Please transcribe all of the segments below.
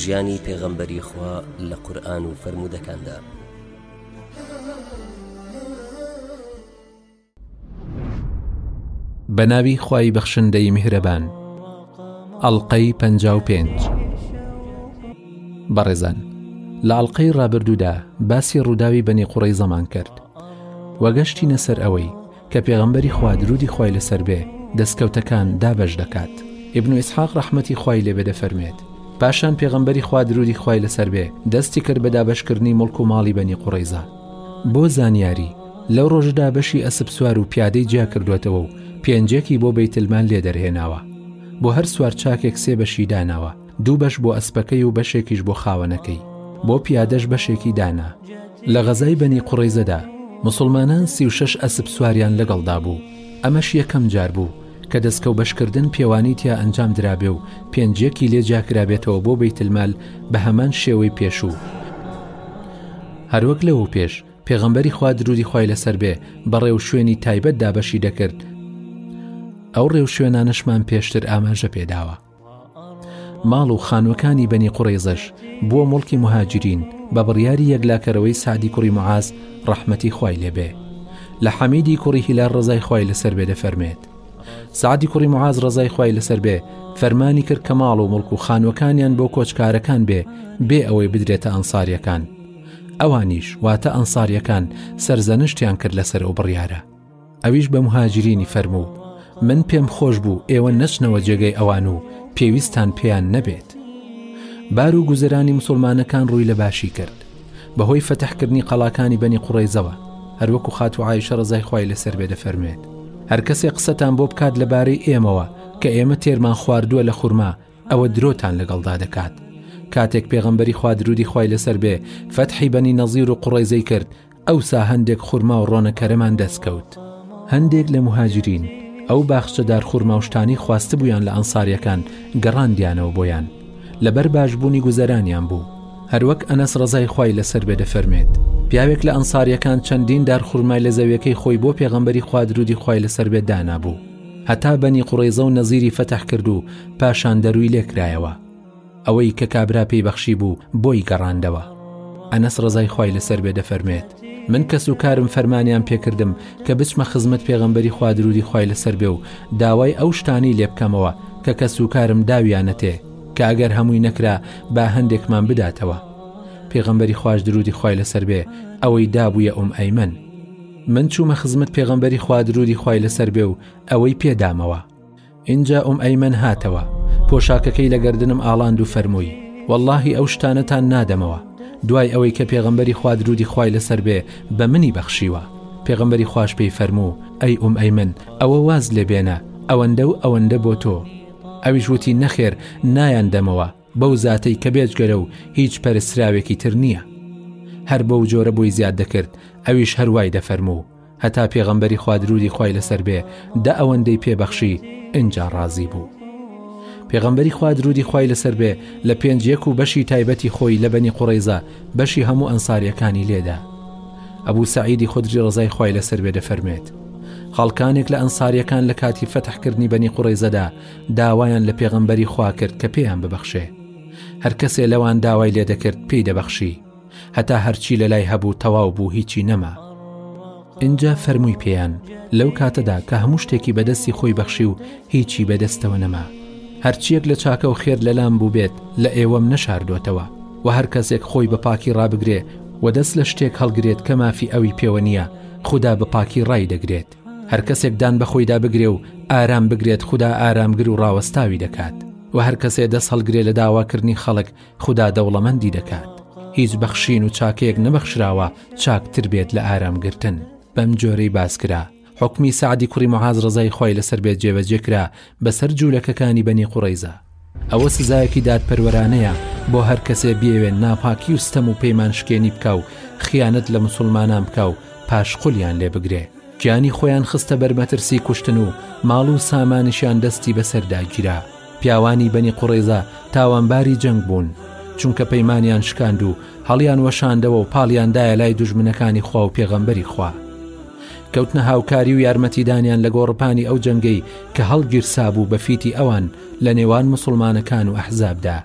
ژیانی پێغەمبەری خوا لە قورئان و فەرموودەکاندا. بە ناوی خوای بەخشندەی میهرەبان ئەڵلقەی پ بەڕێزان لە ئەڵلقەی ڕابردوودا باسی ڕووداوی بەنی قوڕی زەمان کرد وەگەشتینە سەر ئەوەی کە پێغەمبەری خوا درودی خوای لەسەر بێ دەستکەوتەکان دابەش دەکات ابن اسحاق ڕەحمەتی خوای لێبێ دەفەرموێت پاشان پێغەمبەری خوا درودی خوای لەسەر بێ دەستی کرد بە دابەشکردنی مڵک و ماڵی بەنی قوڕیزا بۆ زانیاری لەو ڕۆژەدا بەشی ئەسپ سوار و پیادەی جیا کردوێتەوە و پێنجێکی بۆ بەیتلمان لێ دەرهێناوە بۆ هەر سوار چاکێک سێ بەشی داناوە دوو بەش بۆ ئەسپەکەی و بەشێکیش بۆ خاوەنەکەی، بۆ پیادەش بەشێکی دانا. لە غەزای بەنی قوڕەیزەدا، موسڵمانان سی و شەش ئەسپ سواریان لەگەڵدا بوو، ئەمەش یەکەم جار بوو، کە دەستکەوبەشکردن پێوانی تیا ئەنجام درابێ و پێنجیەکی لێ جیاکرابێتەوە بۆ بەیتلمال بە هەمان شێوەی پێشوو. هەروەک لەوەوپێش، پێغەمبەری خوا دروودی خوای لەسەر بێ، بە ڕێوشوێنی تایبەت دابەشی دەکرد، ئەو ڕێوشوێنانەشمان پێشتر ئاماژە پێداوە. ماڵ و خانووەکانی بەنی قوڕەیزەش بووە مڵکی مهاجرین بە بڕیاری یەکلاکەرەوەی سعدی کوڕی معاز ڕەحمەتی خوای لێبێ لە حەمیدی کوڕی هیلار ڕزای خوای لەسەر بێ دەفەرمێت سعدی کوڕی معاز ڕزای خوای لەسەر بێ فەرمانی کرد کە ماڵ و مڵک و خانوەکانیان بۆ کۆچکارەکان بێ بێ ئەوەی بدرێتە ئەنساریەکان ئەوانیش واتە ئەنساریەکان سەرزەنشتیان کرد لەسەر ئەو بڕیارە ئەویش بە مهاجرینی فەرموو من پێم خۆش بوو ئێوە نەچنەوە جێگەی ئەوان و پێویستان پێیان نەبێت بار و گوزەرانی مسلمانەکان ڕووی لە باشی کرد بەهۆی فتحکردنی قەڵاکانی بەنی قوڕیزەوە هەروەکو خاتو عیشە ڕزای خی لەسەر بێ دەفەرموێت هەر کەسێ قسەتان بۆ بکات لەبارەی ئێمەوە کە ئێمە تێرمان خواردووە لە خورما ئەوە درۆتان لەگەڵدا دەکات کاتێک پێغەمبەری خوادرودی خی لەسەر بێ فەتحی بەنی نەزیر و قوڕێزەی کرد ئەوسا هەندێک خورما و ڕۆنەکەرەمان دەستکەوت هەندێک لە مهاجرین ئەو باخچەدار خورماوشتانی خواستبوویان لە ئەنساریەکان گەڕاندیانەوە بۆیان لەبەر باشبوونی گوزەرانیان بوو هەروەک ئەنەس ڕزای خی لەسەر بێ دەفەرمێت پیاوێک لە ئەنساریەکان چەندین دار خورمای لە زەویەکەی خۆی بۆ پێغەمبەری خوادرودی خی لەسەر بێت دانابوو هەتا بەنی قڕیزە و نەزیری فەتح کرد و پاشان دەروی لێکرایەوە ئەوەی کە کابرا پێی بەخشیبوو بۆی گەڕاندەوە. ئەنەس ڕەزای خوای لەسەر بێ دەفەرموێت، من کەس و کارم فەرمانیان پێکردم کە بچمە خزمەت پێغەمبەری خوا درودی خوای لەسەر بێ و داوای ئەو شتانەی لێ بکەمەوە کە کەس و کارم داویانەتێ کە ئەگەر هەمووی نەکرا با هەندێکمان بداتەوە پێغەمبەری خواش درودی خوای لەسەر بێ ئەوەی دابوویە ئوم ئەیمن من چوومە خزمەت پێغەمبەری خوا درودی خوای لەسەر بێ و ئەوەی پێدامەوە ئینجا ئوم ئەیمەن هاتەوە پۆشاکەکەی لە گەردنم ئاڵاند و فەرمووی واللهی ئەو شتانەتان نادەمەوە دوای ئەوەی کە پێغەمبەری خوا درودی خوای لەسەر بێ بە منی بەخشیوە پێغەمبەری خواش پێی فەرموو ئەی ئوم ئەیمەن ئەوە واز لێبێنە ئەوەندە و ئەوەندە بۆ تۆ ئەویش وتی نەخێر نایان دەمەوە بەو زاتەی کە بێجگەرە و هیچ پەرستراوێکی تر نییە هەر بەو جۆرە بۆی زیاد دەکرد ئەویش هەروای دەفەرموو هەتا پێغەمبەری خوادروودی خی لەسەر بێ دە ئەوەندەی پێبەخشی ئنجا ڕازی بوو پێغەمبەری خوادروودی خی لەسەر بێ لە پێنج یەک و بەشی تایبەتی خۆی لە بەنی قوڕیزە بەشی هەموو ئەنساریەکانی لێدا ئەبوو سعیدی خودری ڕزای خی لەسەر بێ دەفەرمێت خەڵکانێک لە ئەنساریەکان لە کاتی فەتحکردنی بەنی قوڕیزەدا داوایان لە پێغەمبەری خوا کرد کە پێیان ببەخشێ هەر کەسێ لەوان داوای لێ دەکرد پێی دەبەخشی هەتا هەرچی لە لای هەبوو تەواو بوو هیچی نەما ئینجا فەرمووی پێیان لەو کاتەدا کە هەموو شتێکی بەدەستی خۆی بەخشی و هیچی بەدەستەوە نەما هەرچیەک لە چاکە و خێر لەلام بوو بێت لە ئێوەم نەشاردوەتەوە و هەر کەسێک خۆی بە پاکی ڕابگرێ و دەست لە شتێک هەڵگرێت کە مافی ئەوی پێوە نییە خوددا بە پاکی ڕای دەگرێت هەرکەسێک دان بەخۆیدا بگرێ و ئارام بگرێت خودا ئارامگر و ڕاوەستاوی دەکات و هەر کەسێ دەست هەڵگرێ لە داواکردنی خەڵک خودا دەوڵەمەندی دەکات هیچ بەخشین و چاکەیەک نەبەخشراوە چاکتر بێت لە ئارامگرتن بەم جۆرەی باسکرا حکمی سعدی کوڕی محاز ڕزای خی لەسەر بێت جێبەجێ کرا بەسەر جوولەکەکانی بەنی قوڕیزە ئەوە سزایەکی دادپەروەرانەیە بۆ هەر کەسێ بیەوێ ناپاکی و ستەم و پەیمان شکێنی بکا و خیانەت لە مسوڵمانان بکا و پاش قولیان لێ بگرێ گیانی خۆیان خستە بەر مەترسی کوشتن و ماڵ و سامانیشیان دەستی بەسەردا گیرا پیاوانی بەنی قوڕەیزە تاوانباری جەنگ بوون چونکە پەیمانیان شکاند و هەڵیان وەشاندەوە و پاڵیان دایە لای دوژمنەکانی خوا و پێغەمبەری خوا کەوتنە هاوکاری و یارمەتیدانیان لە گۆڕپانی ئەو جەنگەی کە هەڵگیرسابوو بە فیتی ئەوان لە نێوان موسڵمانەکان و ئەحزابدا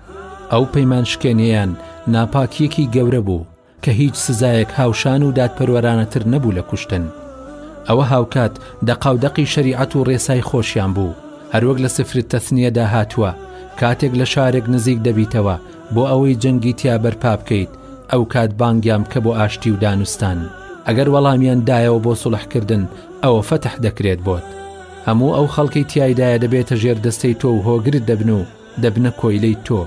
ئەو پەیمان شکێنێیان ناپاکیەکی گەورە بوو کە هیچ سزایەک هاوشان و دادپەروەرانەتر نەبوو لە کوشتن ئەوە هاوکات دەقاودەقی شەریعەت و ڕێسای خۆشیان بوو هەروەک لە سفرت تەسنیەدا هاتووە کاتێک لە شارێک نزیک دەبیتەوە بۆ ئەوەی جەنگی تیا بەرپا بکەیت ئەو کات بانگیان کە بۆ ئاشتی و دانوستان ئەگەر وەڵامیان دایەوە بۆ سڵحکردن ئەوە فەتح دەکرێت بۆت هەموو ئەو خەڵکەی تیایدایە دەبێتە ژێردەستەی تۆ و هۆگرت دەبن و دەبنە کۆیلەی تۆ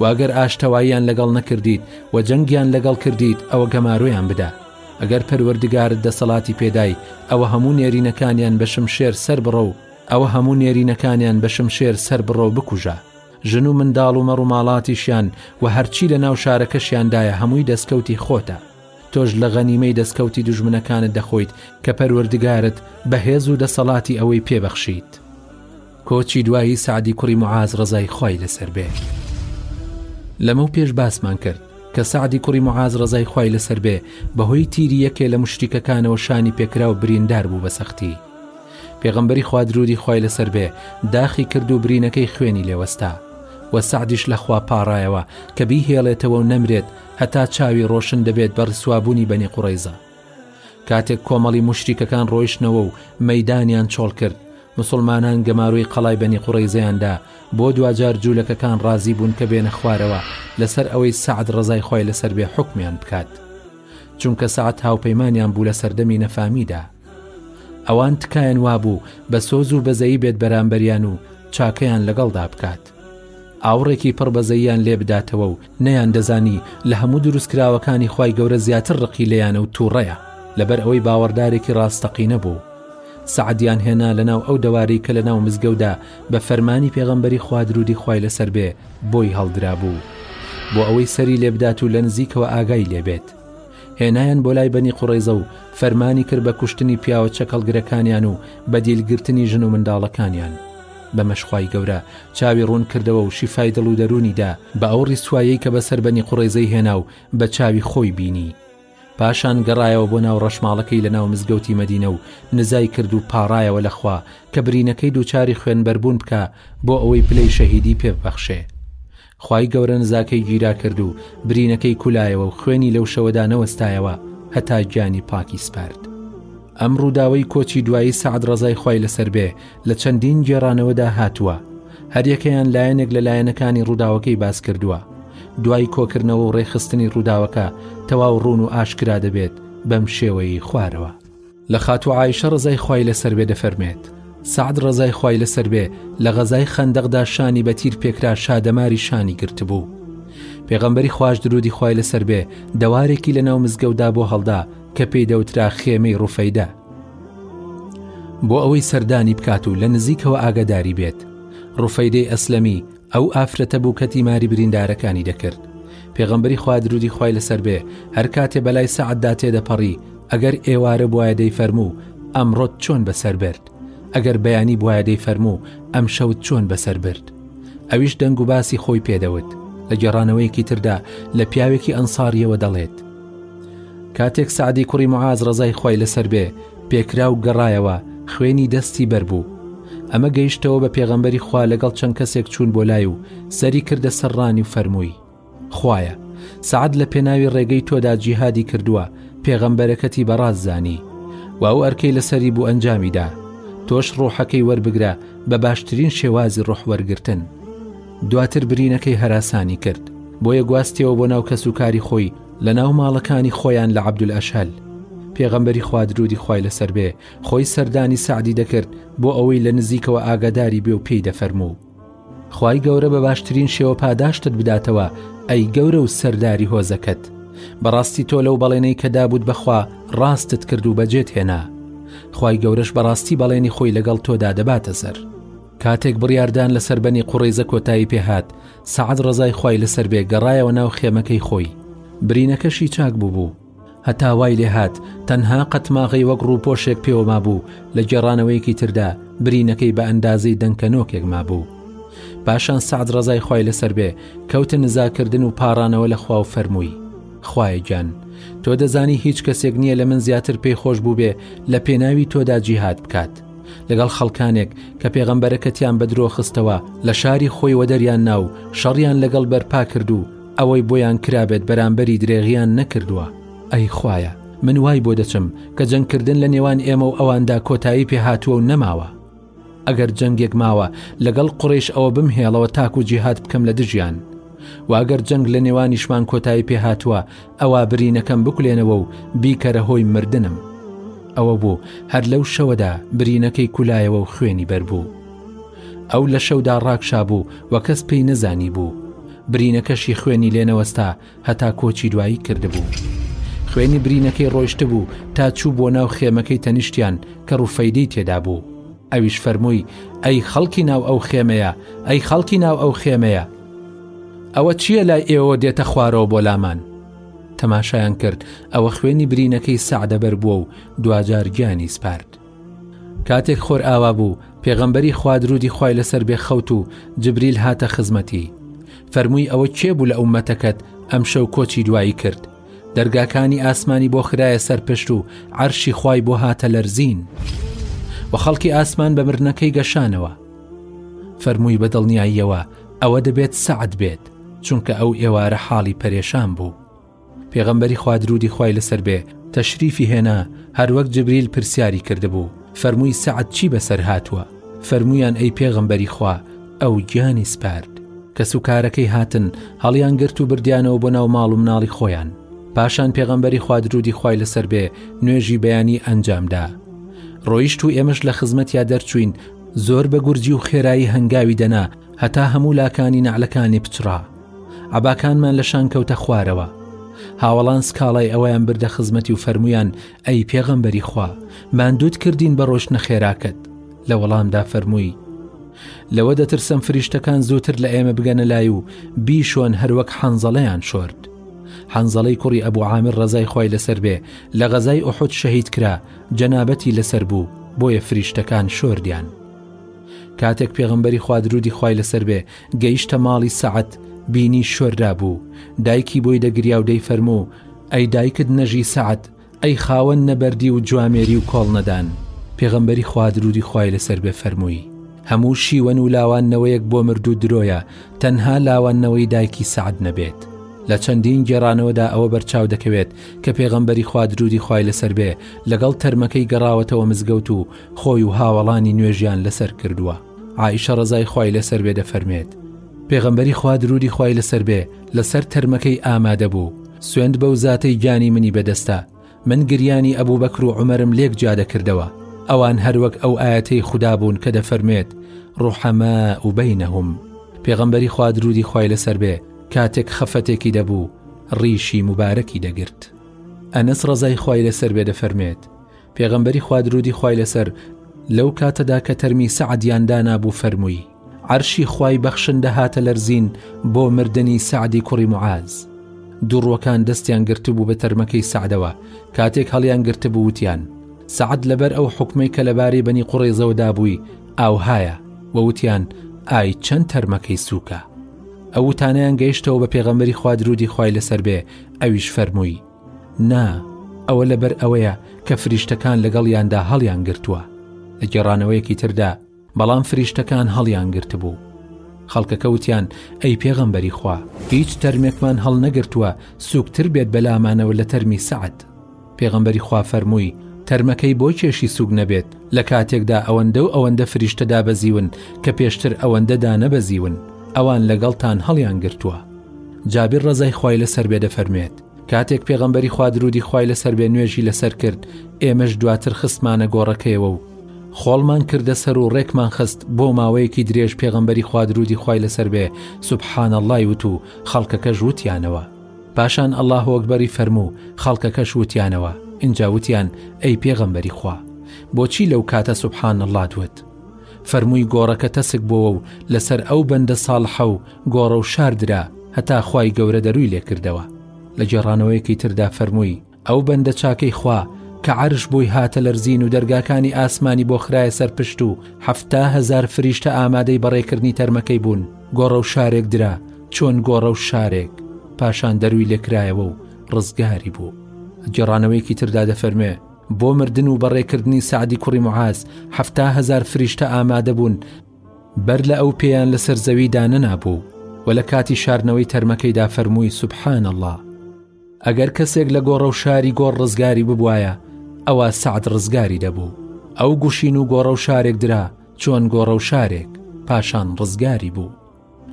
و ئەگەر ئاشتەواییان لەگەڵ نەکردیت و جەنگیان لەگەڵ کردیت ئەوە گەمارۆیان بدە ئەگەر پەروەردگارت دەسەڵاتی پێدای ئەوە هەموو نێرینەکانیان بە شمشێر سەر بڕە و ئەوە هەموو نێرینەکانیان بە شمشێر سەر بڕە و بکوژە ژن و منداڵ و مەڕوماڵاتیشیان و هەرچی لە ناو شارەکەشیاندایە هەمووی دەستکەوتی خۆتە. تۆش لە غەنیمەی دەسکەوتی دوژمنەکانت دەخۆیت کە پەروەردگارت بە هێز و دەسەڵاتی ئەوەی پێ بەخشیت. کۆچی دوایی سەعدی کوڕی معاز ڕەزای خوای لەسەر بێ. لەمەو پێش باسمان کرد کە سەعدی کوڕی معاز ڕەزای خوای لەسەر بێ بە هۆی تیری یەکێ لە مشریکەکانەوە شانی پێکرا و بریندار بوو بە سەختی. پێغەمبەری خوا درودی خوای لەسەر بێ داخی کرد و برینەکەی خوێنی لێ وەستا. وە سەعدیش لە خوا پاڕایەوە کە بیهێڵێتەوە و نەمرێت هەتا چاوی ڕۆشن دەبێت بە ڕیسوابوونی بەنی قوڕەیزە کاتێک کۆمەڵی موشریکەکان ڕۆیشتنەوە و مەدانیان چۆڵ کرد مسلمانان گەمارۆی قەڵای بەنی قوڕەیزەیاندا بۆ دواجار جوولەکەکان ڕازی بوون کە بێنە خوارەوە لەسەر ئەوەی سەعد ڕزای خۆی لەسەر بێ حکمیان بکات چونکە سەعات هاوپەیمانیان بوو لە سەردەمی نەفامیدا ئەوان تکایان وابوو بە سۆز و بەزەیی بێت بەرامبەریان و چاکەیان لەگەڵدا بکات ئاوڕێکی پڕ بەزەییان لێ بداتەوە و نەیاندەزانی لە هەموو دروستکراوەکانی خوای گەورە زیاتر ڕقی لێیانە و تووڕەیە لەبەر ئەوەی باوەڕدارێکی ڕاستەقینە بوو سەعدیان هێنا لەناو ئەو دەوارەی کە لەناو مزگەودا بە فەرمانی پێغەمبەری خوا درودی خوای لەسەر بێ بۆی هەڵدرابوو بۆ ئەوەی سەری لێ بدات و لە نزیکەوە ئاگای لێ بێت هێنایان بۆ لای بەنی قوڕەیزە و فەرمانی کرد بە کوشتنی پیاوە چەکەڵگرەکانیان و بە دیلگرتنی ژن و منداڵەکانیان بەمەش خوای گەورە چاوی ڕوون کردەوە و شیفای دڵ و دەروونی دا بە ئەو ڕیسوایەی کە بەسەر بەنی قوڕەیزەی هێنا و بە چاوی خۆی بینی پاشان گەڕایەوە بۆ ناو ڕەشماڵەکەی لە ناو مزگەوتی مەدینە و نزای کرد و پاڕایەوە لە خوا کە برینەکەی دووچاری خوێنبەربوون بکا بۆ ئەوەی پلەی شەهیدی پێ ببەخشێ خوای گەورە نزاکەی گیرا کرد و برینەکەی کولایەوە و خوێنی لەو شەوەدا نەوەستایەوە هەتا گیانی پاکی سپارد. ئەم ڕووداوەی کۆچی دوایی سەعد ڕەزای خوای لەسەر بێ لە چەندین گێڕانەوەدا هاتووە، هەریەکەیان لایەنێک لە لایەنەکانی ڕووداوەکەی باس کردووە. دوای کۆکردنەوە و ڕێکخستنی ڕووداوەکە تەواو ڕوون و ئاشکرا دەبێت بەم شێوەیەی خوارەوە. لە خاتوو عایشە ڕزای خوای لەسەر بێ دەفەرمێت سەعد ڕزای خوای لەسەر بێ لە غەزای خەندەقدا شانی بە تیر پێکرا شادەماری شانی گرتبوو پێغەمبەری خوش درودی خوای لەسەر بێ دەوارێکی لە ناو مزگەوتدا بۆ هەڵدا کە پێی دەوترا خێمەی ڕوفەیدا بۆ ئەوەی سەردانی بکات و لە نزیکەوە ئاگاداری بێت ڕوفەیدەی ئەسلەمی ئەو ئافرەتە بوو کە تیماری بریندارەکانی دەکرد پێغەمبەری خوا درودی خوای لەسەر بێ هەر کاتێ بەلای سەعددا تێدەپەڕی ئەگەر ئێوارە بواە دەی فەرموو ئەمڕۆت چۆن بەسەر برد ئەگەر بەیانی بواە دەی فەرموو ئەم شەوت چۆن بەسەر برد ئەویش دەنگ و باسی خۆی پێدەوت لە گێڕانەوەیەکی تردا لە پیاوێکی ئەنساریەوە دەڵێت کاتێک سعدی کوڕی معاز ڕزای خوای لەسەر بێ پێکرا و گەڕایەوە خوێنی دەستی بەر بوو ئەمە گەیشتەوە بە پێغەمبەری خوا لەگەڵ چەند کەسێک چوون بۆ لای و سەری کردە سەر ڕانی و فەرمووی خویە سعد لە پێناوی ڕێگەی تۆدا جیهادی کردووە پێغەمبەرەکەتی بەڕاز زانی و ئەو ئەرکەی لەسەری بوو ئەنجامیدا تۆش ڕۆحەکەی وەربگرە بە باشترین شێوازی ڕۆح وەرگتن دواتر برینەکەی هەراسانی کرد بۆیە گواستیەوە بۆ ناو کەس و کاری خۆی لە ناو ماڵەکانی خۆیان لە عەبدولئەشهەل، پێغەمبەری خوا درودی خوای لەسەر بێ خۆی سەردانی سەعدی دەکرد بۆ ئەوەی لە نزیکەوە ئاگاداری بێ و پێی دەفەرموو خوای گەورە بە باشترین شێوە پاداشتت بداتەوە ئەی گەورە و سەرداری هۆزەکەت بەڕاستی تۆ لەو بەڵێنەی کە دابوت بەخوا ڕاستت کرد و بەجێت هێنا خوای گەورەش بەڕاستی بەڵێنی خۆی لەگەڵ تۆدا دەباتە سەر کاتێک بڕیاردان لەسەر بەنی قوڕیزە کۆتایی پێهات سەعد ڕەزای خوای لەسەر بێ گەڕایەوە ناو خێمەکەی خۆی برینەکەشی چاک بووبوو هەتا وای لێ هات تەنها قەتماغەی وەک ڕووپۆشێک پێوە مابوو لە گێڕانەوەیەکی تردا برینەکەی بە ئەندازەی دەنکە نۆکێک مابوو پاشان سەعد ڕەزای خوای لەسەر بێ کەوتە نزاکردن و پاڕانەوە لە خوا و فەرمووی خوایە گیان تۆ دەزانی هیچ کەسێک نییە لە من زیاتر پێی خۆش بووبێ لە پێناوی تۆدا جیهات بکات لەگەڵ خەڵکانێک کە پێغەمبەرەکەتیان بە درۆ خستەوە لە شاری خۆی وە دەریان ناو شەڕیان لەگەڵ بەرپا کرد و ئەوەی بۆیان کرابێت بەرامبەری درێغیان نەکردووە ئەی خوایە من وای بۆ دەچم کە جەنگکردن لە نێوان ئێمە و ئەواندا کۆتایی پێ هاتووە و نەماوە ئەگەر جەنگێک ماوە لەگەڵ قڕیش ئەوە بم هێڵەوە تاکو جیهات بکەم لە دژیان واگەر جەنگ لە نێوانیشمان کۆتایی پێ هاتووە ئەوا برینەکەم بکولێنەوە و بیکەرە هۆی مردنم. ئەوە بوو هەر لەو شەوەدا برینەکەی کولایەوە و خوێنی بەربوو. ئەو لە شەودا ڕاکشابوو و کەس پێی نەزانی بوو. برینەکەشی خوێنی لێ نەوەستا هەتا کۆچی دوایی کردبوو. خوێنی برینەکەی ڕۆیشتبوو تا چوو بۆ ناو خێمەکەی تەنیشتیان کە ڕوفەیدەی تێدا بوو. ئەویش فەرمووی، ئەی خەڵکی ناو ئەو خێمەیە، ئەی خەڵکی ناو ئەو خێمەیە! ئەوە چییە لای ئێوە دێتە خوارەوە بۆ لامان؟ تەماشایان کرد ئەوە خوێنی برینەکەی سەعدەبەر بووە و دواجار گیانی سپارد. کاتێک خۆر ئاوا بوو پێغەمبەری خوادرودی خی لەسەر بێ خەوت و جبریل هاتە خزمەتی. فەرمووی ئەوە کێ بوو لە ئومەتەکەت ئەم شەو کۆچی دوایی کرد. دەرگاکانی ئاسمانی بۆ خراە سەر پشت و عەرشی خی بۆ هاتە لەرزین. و خەڵکی ئاسمان بە مرنەکەی گەشانەوە. فەرمووی بە دڵنیاییەوە ئەوە دەبێت سەعد بێت چونکە ئەو ئێوارە حاڵی پەرێشان بوو پێغەمبەری خوادرودی خی لەسەر بێ تەشریفی هێنا هەروەک جبریل پرسیاری کردبوو فەرمووی سەعد چی بەسەر هاتووە فەرمویان ئەی پێغەمبەری خوا ئەو گیانی سپارد کە سوکارەکەی هاتن هەڵیان گرت و بردیانەوە بۆ ناو ماڵ و مناڵی خۆیان پاشان پێغەمبەری خوادرودی خی لەسەر بێ نوێژی بەیانی ئەنجامدا ڕۆیشت و ئێمەش لە خزمەتیا دەرچوین زۆر بە گورجی و خێرایی هەنگاوی دەنا هەتا هەموو لاکانی نەعلەکانی پچڕا عەباکانمان لە شان کەوتە خوارەوە هاوەڵان سکاڵای ئەویان بردە خزمەتی و فەرمویان ئەی پێغەمبەری خوا ماندوود کردین بە ڕۆشنە خێراکەت لە وەڵامدا فەرمووی لەوە دەترسم فریشتەکان زووتر لە ئێمە بگەنە لای و بیشۆن هەروەک حەنزەڵەیان شۆرد حەنزەڵی کوڕی ئەبوو عامر ڕزای خۆی لەسەر بێ لە غەزای ئوحود شەهید کرا جەنابەتی لەسەر بوو بۆیە فریشتەکان شۆردیان کاتێک پێغمبەری خوادرودی خی لەسەر بێ گەیشتە ماڵی سەعەت بینی شۆردا بوو دایکی بۆی دەگریا و دەی فەرموو ئەی دایکت نەژی سەعەت ئەی خاوەن نەبەردی و جوامێری و کۆڵ نەدان پێغمبەری خوادرودی خی لەسەر بێ فەرمووی هەموو شیوەن و لاوانەوەیەک بۆ مردوو درۆیە تەنها لاواندنەوەی دایکی سەعد نەبێت لە چەندین گێڕانەوەدا ئەوە بەرچاو دەکەوێت کە پێغەمبەری خوا درودی خوای لەسەر بێ لەگەڵ تەرمەکەی گەڕاوەتەوە مزگەوت و خۆی و هاوەڵانی نوێژیان لەسەر کردووە عیشە ڕزای خوای لەسەر بێ دەفەرمێت پێغەمبەری خوا درودی خوای لەسەر بێ لەسەر تەرمەکەی ئامادە بوو سوێند بەو زاتەی گیانی منی بەدەستە من گریانی ئەبوبەکر و عومەرم لێک جیا دەکردەوە، ئەوان هەر وەک ئەو ئایەتەی خودا بوون کە دەفەرموێت، ڕوحەماء بەینەهم، پێغەمبەری خوا دروودی خوای لەسەر بێ کاتێک خەفەتێکی دەبوو ڕیشی موبارەکی دەگرت. ئەنەس ڕەزای خوای لەسەر بێ دەفەرموێت، پێغەمبەری خوا دروودی خوای لەسەر لەو کاتەدا کە تەرمی سەعدیان دانابوو فەرمووی، عەرشی خوای بەخشندە هاتە لەرزین بۆ مردنی سەعدی کوڕی معاز دوڕوەکان دەستیان گرتبوو بە تەرمەکەی سعدەوە کاتێک هەڵیان گرتبووتیان سعد لەبەر ئەو حکومەی کە لەبارەی بەنی قوڕێزەوەدا بووی ئاوهایە وەوتیان ئای چەند تەرمەکەی سووکە ئەو وتانیان گەیشتەوە بە پێغەمەری خوادرودی خی لەسەر بێ ئەویش فەرمووی نا ئەوە لەبەر ئەوەیە کە فریشتەکان لەگەڵ یاندا هەڵیان گرتووە لە گێڕانەوەیەکی تردا بەڵام فریشتەکان هەڵیان گرتبوو. خەڵکەکە وتیان، ئەی پێغەمبەری خوا، هیچ تەرمێکمان هەڵنەگرتووە سووکتر بێت بە لامانەوە لە تەرمی سەعد. پێغەمبەری خوا فەرمووی، تەرمەکەی بۆ کێشی سووک نەبێت، لە کاتێکدا ئەوەندە و ئەوەندە فریشتە دابەزیون کە پێشتر ئەوەندە دانەبەزیون، ئەوان لەگەڵتان هەڵیان گرتووە. جابر ڕەزای خوای لەسەر بێ دەفەرموێت، کاتێک پێغەمبەری خوا درودی خوای لەسەر بێ نوێژی لەسەر کرد ئێمەش دواتر خستمانە گۆڕەکەیەوە و خۆڵمان کردە سەر و ڕێکمان خست بۆ ماوەیەکی درێژ پێغەمبەری خوادرودی خی لەسەر بێ سبحانە اللای وت و خەڵکەکەش وتیانەوە پاشان ئەله هۆگبەری فەرموو خەڵکەکەش وتیانەوە اینجا وتیان ئەی پێغەمبەری خوا بۆچی لەو کاتە سبحان اللات وت فەرمووی گۆڕەکە تەسک بۆەوە و لەسەر ئەو بەندە ساڵحە و گۆڕە و شار درا هەتا خوای گەورە دەرووی لێ کردەوە. لە گێڕانەوەیەکی تردا فەرمووی، ئەو بەندە چاکەی خوا کە عەرش بۆی هاتە لەرزین و دەرگاکانی ئاسمانی بۆ خرایە سەر پشت و حەفتا هەزار فریشتە ئامادەی بەڕێکردنی تەرمەکەی بوون، گۆڕە و شارێک درا چۆن گۆڕە و شارێک، پاشان دەرووی لێ کرایەوە و ڕزگاری بوو. لە گێڕانەوەیەکی تردا دەفەرموێ، بۆ مردن و بەڕێکردنی سەعدی کوڕی موعاز حەفتا هەزار فریشتە ئامادە بوون، بەر لە ئەو پێیان لەسەر زەوی دانەنابوو و لە کاتی شاردنەوەی تەرمەکەیدا فەرمووی سبحان اللە ئەگەر کەسێک لە گۆڕە و شاری گۆڕ ڕزگاری ببوایە ئەوە سەعد ڕزگاری دەبوو ئەو گوشین و گۆڕە و شارێک درا چۆن گۆڕە و شارێک پاشان ڕزگاری بوو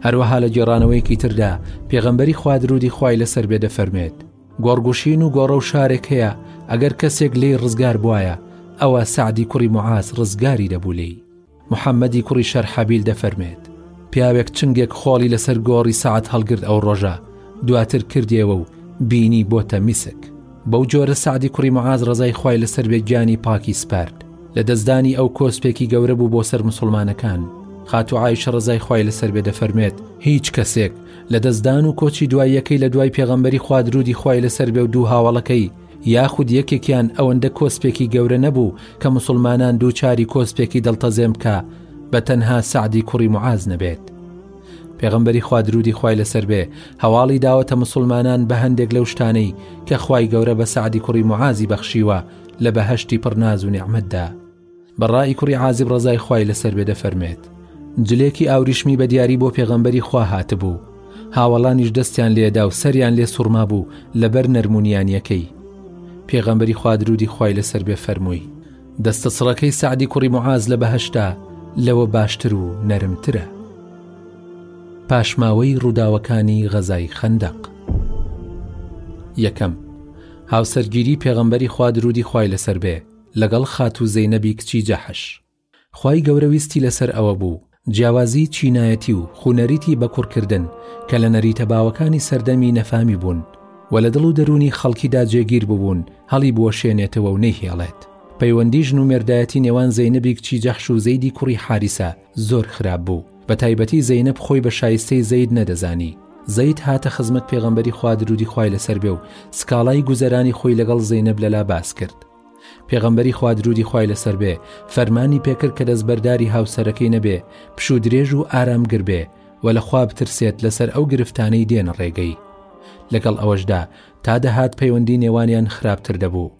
هەروەها لە گێڕانەوەیەکی تردا پێغەمبەری خوادرودی خوای لەسەر بێ دەفەرمێت گۆڕگوشین و گۆڕە و شارێک هەیە ئەگەر کەسێک لێی ڕزگار بواە ئەوە سعدی کوڕی معاز ڕزگاری دەبوو لێی محەممەدی کوڕی شەرحەبیل دەفەرمێت، پیاوێک چنگێک خۆڵی لەسەر گۆڕی سەعد هەڵگرت ئەو ڕۆژە، دواتر کردیەوە و بینی بۆتە میسک. بەو جۆرە سەعدی کوڕی معاز ڕەزای خوای لەسەر بێت گیانی پاکی سپارد. لەدەستدانی ئەو کۆسپێکی گەورە بوو بۆ سەر موسڵمانەکان. خاتوو عایشە ڕەزای خوای لەسەر بێت دەفەرمێت، هیچ کەسێک، لەدەستدان و کۆچی دواییەکەی لە دوای پێغەمبەری خوا درودی خوای لەسەر بێ و دوو هاوەڵەکەی، یاخود یەکێکیان ئەوەندە کۆسپێکی گەورە نەبوو کە مسوڵمانان دووچاری کۆسپێکی دڵتەزێن بکا بە تەنها سەعدی کوڕی معاز نەبێت پێغەمبەری خوا درودی خوای لەسەر بێ هەواڵی داوەتە مسلمانان بە هەندێک لەو شتانەی کە خوای گەورە بە سەعدی کوڕی معازی بەخشیوە لە بەهشتی پڕناز و نیعممەتدا بەڕای کوڕی عازب ڕەزای خوای لەسەر بێ دەفەرمێت جلێکی ئاوریشمی بە دیاری بۆ پێغەمبەری خوا هاتبوو هاوەڵانیش دەستیان لێدا و سەریان لێ سوڕما بوو لەبەر نەرمونیانیەکەی پێغەمبەری خوادرودی خوای لەسەر بێ فەرمووی دەستە سڕەکەی سعدی کوڕی معاز لە بەهشتا لەوە باشتر و نەرمترە پاشماوەی ڕووداوەکانی غەزای خەندەق یەکەم هاوسەرگیری پێغەمبەری خوادرودی خوای لەسەر بێ لەگەڵ خاتوو زەینەبی کچی جەحش خوای گەورە ویستی لەسەر ئەوە بوو جیاوازی چینایەتی و خونەریتی بە کوڕ کردن کە لە نەریتە باوەکانی سەردەمی نەفامی بوون و لە دڵ و دەروونی خەڵکیدا جێگیر ببوون هەڵی بوەشێنێتەوە و نەیهێڵێت پەیوەندی ژن و مێردایەتی نێوان زەینەبی کچی جەحش و زەیدی کوڕی حاریسە زۆر خراپ بوو بە تایبەتی زەینەب خۆی بە شایستەی زەید نەدەزانی زەید هاتە خزمەت پێغەمبەری خوا درودی خوای لەسەر بێ و سکاڵای گوزەرانی خۆی لەگەڵ زەینەب لەلا باس کرد پێغەمبەری خوا درودی خوای لەسەر بێ فەرمانی پێکرد کە دەستبەرداری هاوسەرەکەی نەبێ پشوو درێژ و ئارامگر بێ و لە خوا بترسێت لەسەر ئەو گرفتانەی دێنە ڕێگەی لەگەڵ ئەوەشدا تا دەهات پەیوەندی نێوانیان خراپتر دەبوو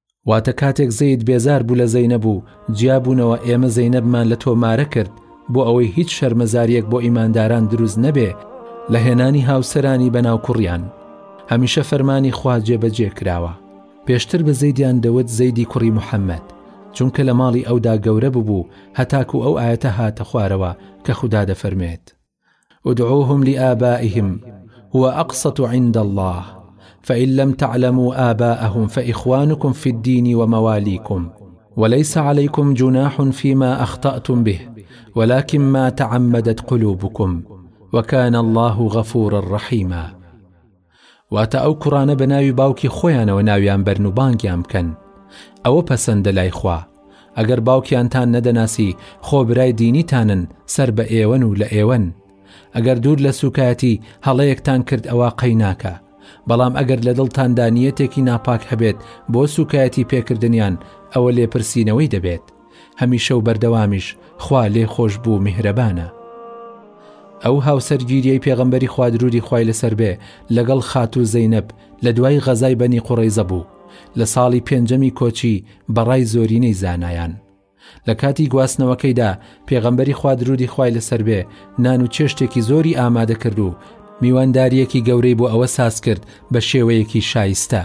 واتە کاتێک زەید بێزار بوو لە زەینەب و جیابوونەوە ئێمە زەینەبمان لە تۆمارە کرد بۆ ئەوەی هیچ شەرمەزاریەک بۆ ئیمانداران دروست نەبێ لە هێنانی هاوسەرانی بەناو کوڕیان هەمیشە فەرمانی خوا جێبەجێ کراوە پێشتر بە زەیدیان دەوت زەیدی کوڕی محەممەد چونکە لە ماڵی ئەودا گەورە ببوو هەتاکو ئەو ئاەتە هاتە خوارەوە کە خوددا دەفەرمێت ودعوهم لآبائهم هو أقسط عند الله فإن لم تعلموا آباءهم فإخوانكم في الدين ومواليكم وليس عليكم جناح فيما أخطأتم به ولكن ما تعمدت قلوبكم وكان الله غفورا رحيما واتە ئەو کوڕانە بە ناوی باوکی خۆیانەوە ناویان بەرن و بانگیان بکەن ئەوە پەسەندە لای خوا ئەگەر باوکیانتان نەدەناسی خۆ برای دینیتانن سەر بە ئێوەن و لە ئێوەن ئەگەر دوور لە سوکایەتی هەڵەیەکتان کرد ئەوە قەی ناکە بەڵام ئەگەر لە دڵتاندانیەتێکی ناپاک هەبێت بۆ سوکایەتی پێکردنیان ئەوە لێپرسینەوەی دەبێت هەمیشە و بەردەوامیش خوا لێ خۆش بوو میهرەبانە. ئەو هاوسەرگیریەی پێغەمبەری خوا درودی خوای لەسەر بێ لەگەڵ خاتوو زەینەب لە دوای غەزای بەنی قوڕەیزە بوو لە ساڵی پێنجەمی کۆچی بەڕای زۆرینەی زانایان لە کاتی گواستنەوەکەیدا پێغەمبەری خوا درودی خوای لەسەر بێ نان و چێشتێکی زۆری ئامادە کرد و میوانداریەکی گەورەی بۆ ئەوە ساز کرد بە شێوەیەکی شایستە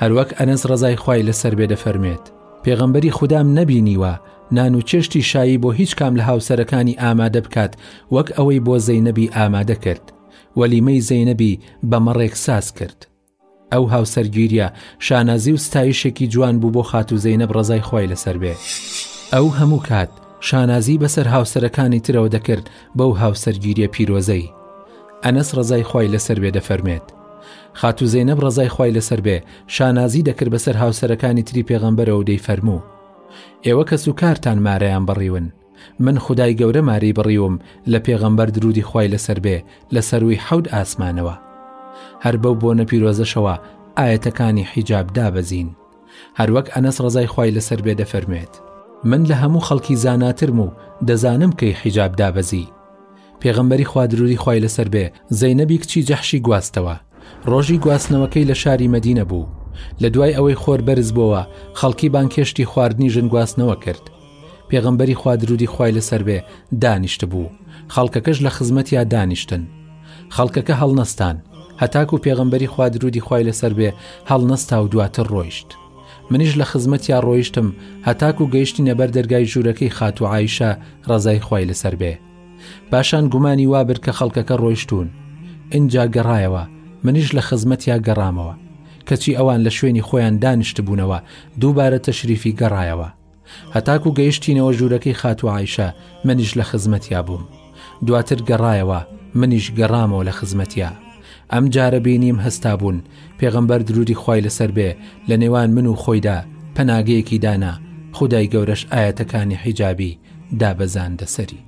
هەروەک ئەنەس ڕزای خوای لەسەر بێ دەفەرمێت پێغەمبەری خوددام نەبینیوە نان و چێشتی شایی بۆ هیچ کام لە هاوسەرەکانی ئامادە بکات وەک ئەوەی بۆ زەینەبی ئامادە کرد وەلیمەی زەینەبی بەمەڕێک ساز کرد ئەو هاوسەرگیریە شانازی و ستایشێکی جوان بوو بۆ خاتو زەینەب ڕزای خوای لەسەر بێ ئەو هەموو کات شانازی بەسەر هاوسەرەکانی ترەوە دەکرد بەو هاوسەرگیریە پیرۆزەی ئەنەس ڕزای خوای لەسەر بێ دەفەرمێت خاتوو زەینەب ڕەزای خوای لەسەر بێ شانازی دەکرد بەسەر هاوسەرەکانی تری پێغەمبەرەوە دەی فەرموو ئێوە کەس و کارتان مارەیان بڕیون من خدای گەورە ماری بڕیوم لە پێغەمبەر درودی خوای لەسەر بێ لە سەروی حەود ئاسمانەوە هەر بەو بۆ نەپیرۆزەشەوە ئاەتەکانی حیجاب دابەزین هەروەک ئەنەس ڕەزای خوای لەسەر بێ دەفەرموێت، من لە هەموو خەڵکی زاناترم و دەزانم کەی حیجاب دابەزی. پێغەمبەری خوا دروودی خوای لەسەر بێ زەینەبی کچی جەحشی گواستەوە. ڕۆژی گواستنەوەکەی لە شاری مەدینە بوو. لە دوای ئەوەی خۆر بەرز بۆوە خەڵکی بانگهێشتی خواردنی ژن گواستنەوە کرد. پێغەمبەری خوا درودی خوای لەسەر بێ دانیشتبوو خەڵکەکەش لە خزمەتیا دانیشتن خەڵکەکە هەڵنەستان هەتاکو و پێغەمبەری خوا درودی خوای لەسەر بێ هەڵنەستا و دواتر ڕۆیشت منیش لە خزمەتیا ڕۆیشتم هەتاکو و گەیشتی نەبەر دەرگای ژوورەکەی خات و عیشە ڕزای خوای لەسەر بێ پاشان گومانی وابر کە خەڵکەکە ڕۆیشتون ئینجا گەڕایەوە منیش لە خزمەتیا گەڕامەوە کەچی ئەوان لە شوێنی خۆیان دانیشتبوونەوە دووبارە تەشریفی گەڕایەوە هەتاکو گەیشتینەوە ژوورەکەی خاتوو عایشە منیش لە خزمەتیا بووم دواتر گەڕایەوە منیش گەڕامەوە لە خزمەتیا ئەم جارە بینیم هەستا بوون پێغەمبەر درودی خوای لەسەر بێ لە نێوان من و خۆیدا پەناگەیەکی دانا خودای گەورەش ئاەتەکانی حیجابی دابەزاندە سەری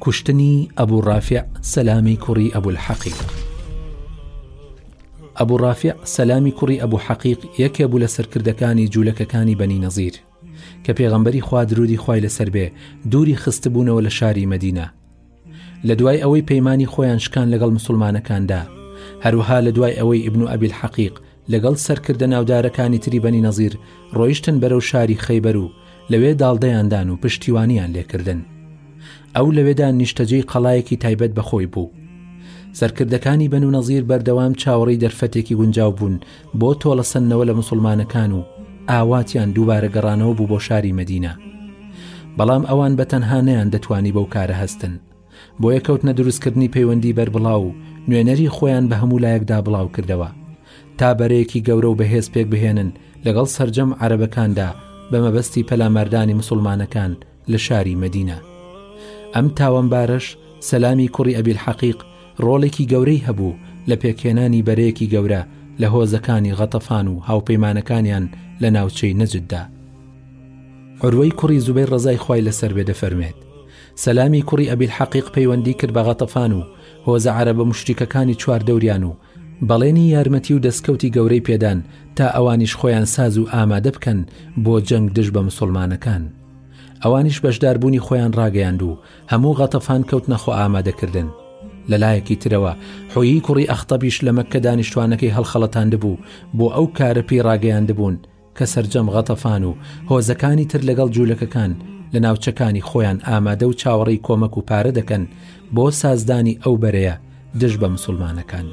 کوشتنی ئەبو ڕافع سەلامی کوڕی ئەبو الحەقیق ئەبو ڕافع سەلامی کوڕی ئەبو حەقیق یەکێ بوو لە سەرکردەکانی جوولەکەکانی بەنی نەزیر کە پێغەمبەری خوا درودی خوای لەسەر بێ دووری خستبوونەوە لە شاری مەدینە لە دوای ئەوەی پەیمانانی خۆیان شکان لەگەڵ مسلمانەکاندا هەروها لە دوای ئەوەی ئبن و ئەبیل حەقیق لەگەڵ سەرکردە ناودارەکانی تری بەنی نەزیر ڕۆیشتن بەرەو شاری خەیبەر و لەوێ داڵدەیاندان و پشتیوانیان لێکردن ئەو لەوێدا نیشتەجێی قەڵایەکی تایبەت بەخۆی بوو سەرکردەکانی بەن و نەزیر بەردەوام چاوەڕی دەرفەتێکی گونجاو بوون بۆ تۆڵەسەندنەوە لە مسلمانەکان و ئاواتیان دووبارە گەڕانەوە بوو بۆ شاری مەدینە بەڵام ئەوان بە تەنها نەیان دەتوانی بەو کارە هەستن بۆیە کەوتنە دروستکردنی پەیوەندی بەربڵاو و نوێنەری خۆیان بە هەموو لایەکدا بڵاو کردەوە تا بەرەیەکی گەورە و بەهێز پێک بهێنن لەگەڵ سەرجەم عەرەبەکاندا بە مەبەستی پەلاماردانی مسوڵمانەکان لە شاری مەدینە ئەم تاوانبارەش سەلامی کوڕی ئەبیل حەقیق ڕۆڵێکی گەورەی هەبوو لە پێکهێنانی بەرەیەکی گەورە لە هۆزەکانی غەتەفان و هاوپەیمانەکانیان لە ناوچەی نەجددا عروەی کوڕی زوبەی ڕەزای خوای لەسەر بێ دەفەرمێت سەلامی کوڕی ئەبیل حەقیق پەیوەندی کرد بە غەتەفان و هۆزە عەرەبە موشریکەکانی چواردەوریان و بەڵێنی یارمەتی و دەستکەوتی گەورەی پێدان تا ئەوانیش خۆیان ساز و ئامادە بکەن بۆ جەنگ دژ بە مسوڵمانەکان. ئەوانیش بەشداربوونی خۆیان ڕاگەیاند و هەموو غەتەفان کەوتنە خۆئامادەکردن. لە لایەکی ترەوە حویی کوڕی ئەختەبیش لە مەککە دانیشتوانەکەی هەڵخەڵەتاندبوو بۆ ئەو کارە پێی ڕاگەیاندبوون، کە سەرجەم غەتەفان و هۆزەکانی تر لەگەڵ جوولەکەکان لە ناوچەکانی خۆیان ئامادە و چاوەڕێی کۆمەک و پارە دەکەن بۆ سازدانی ئەو بەرەیە دژ بە مسلمانەکان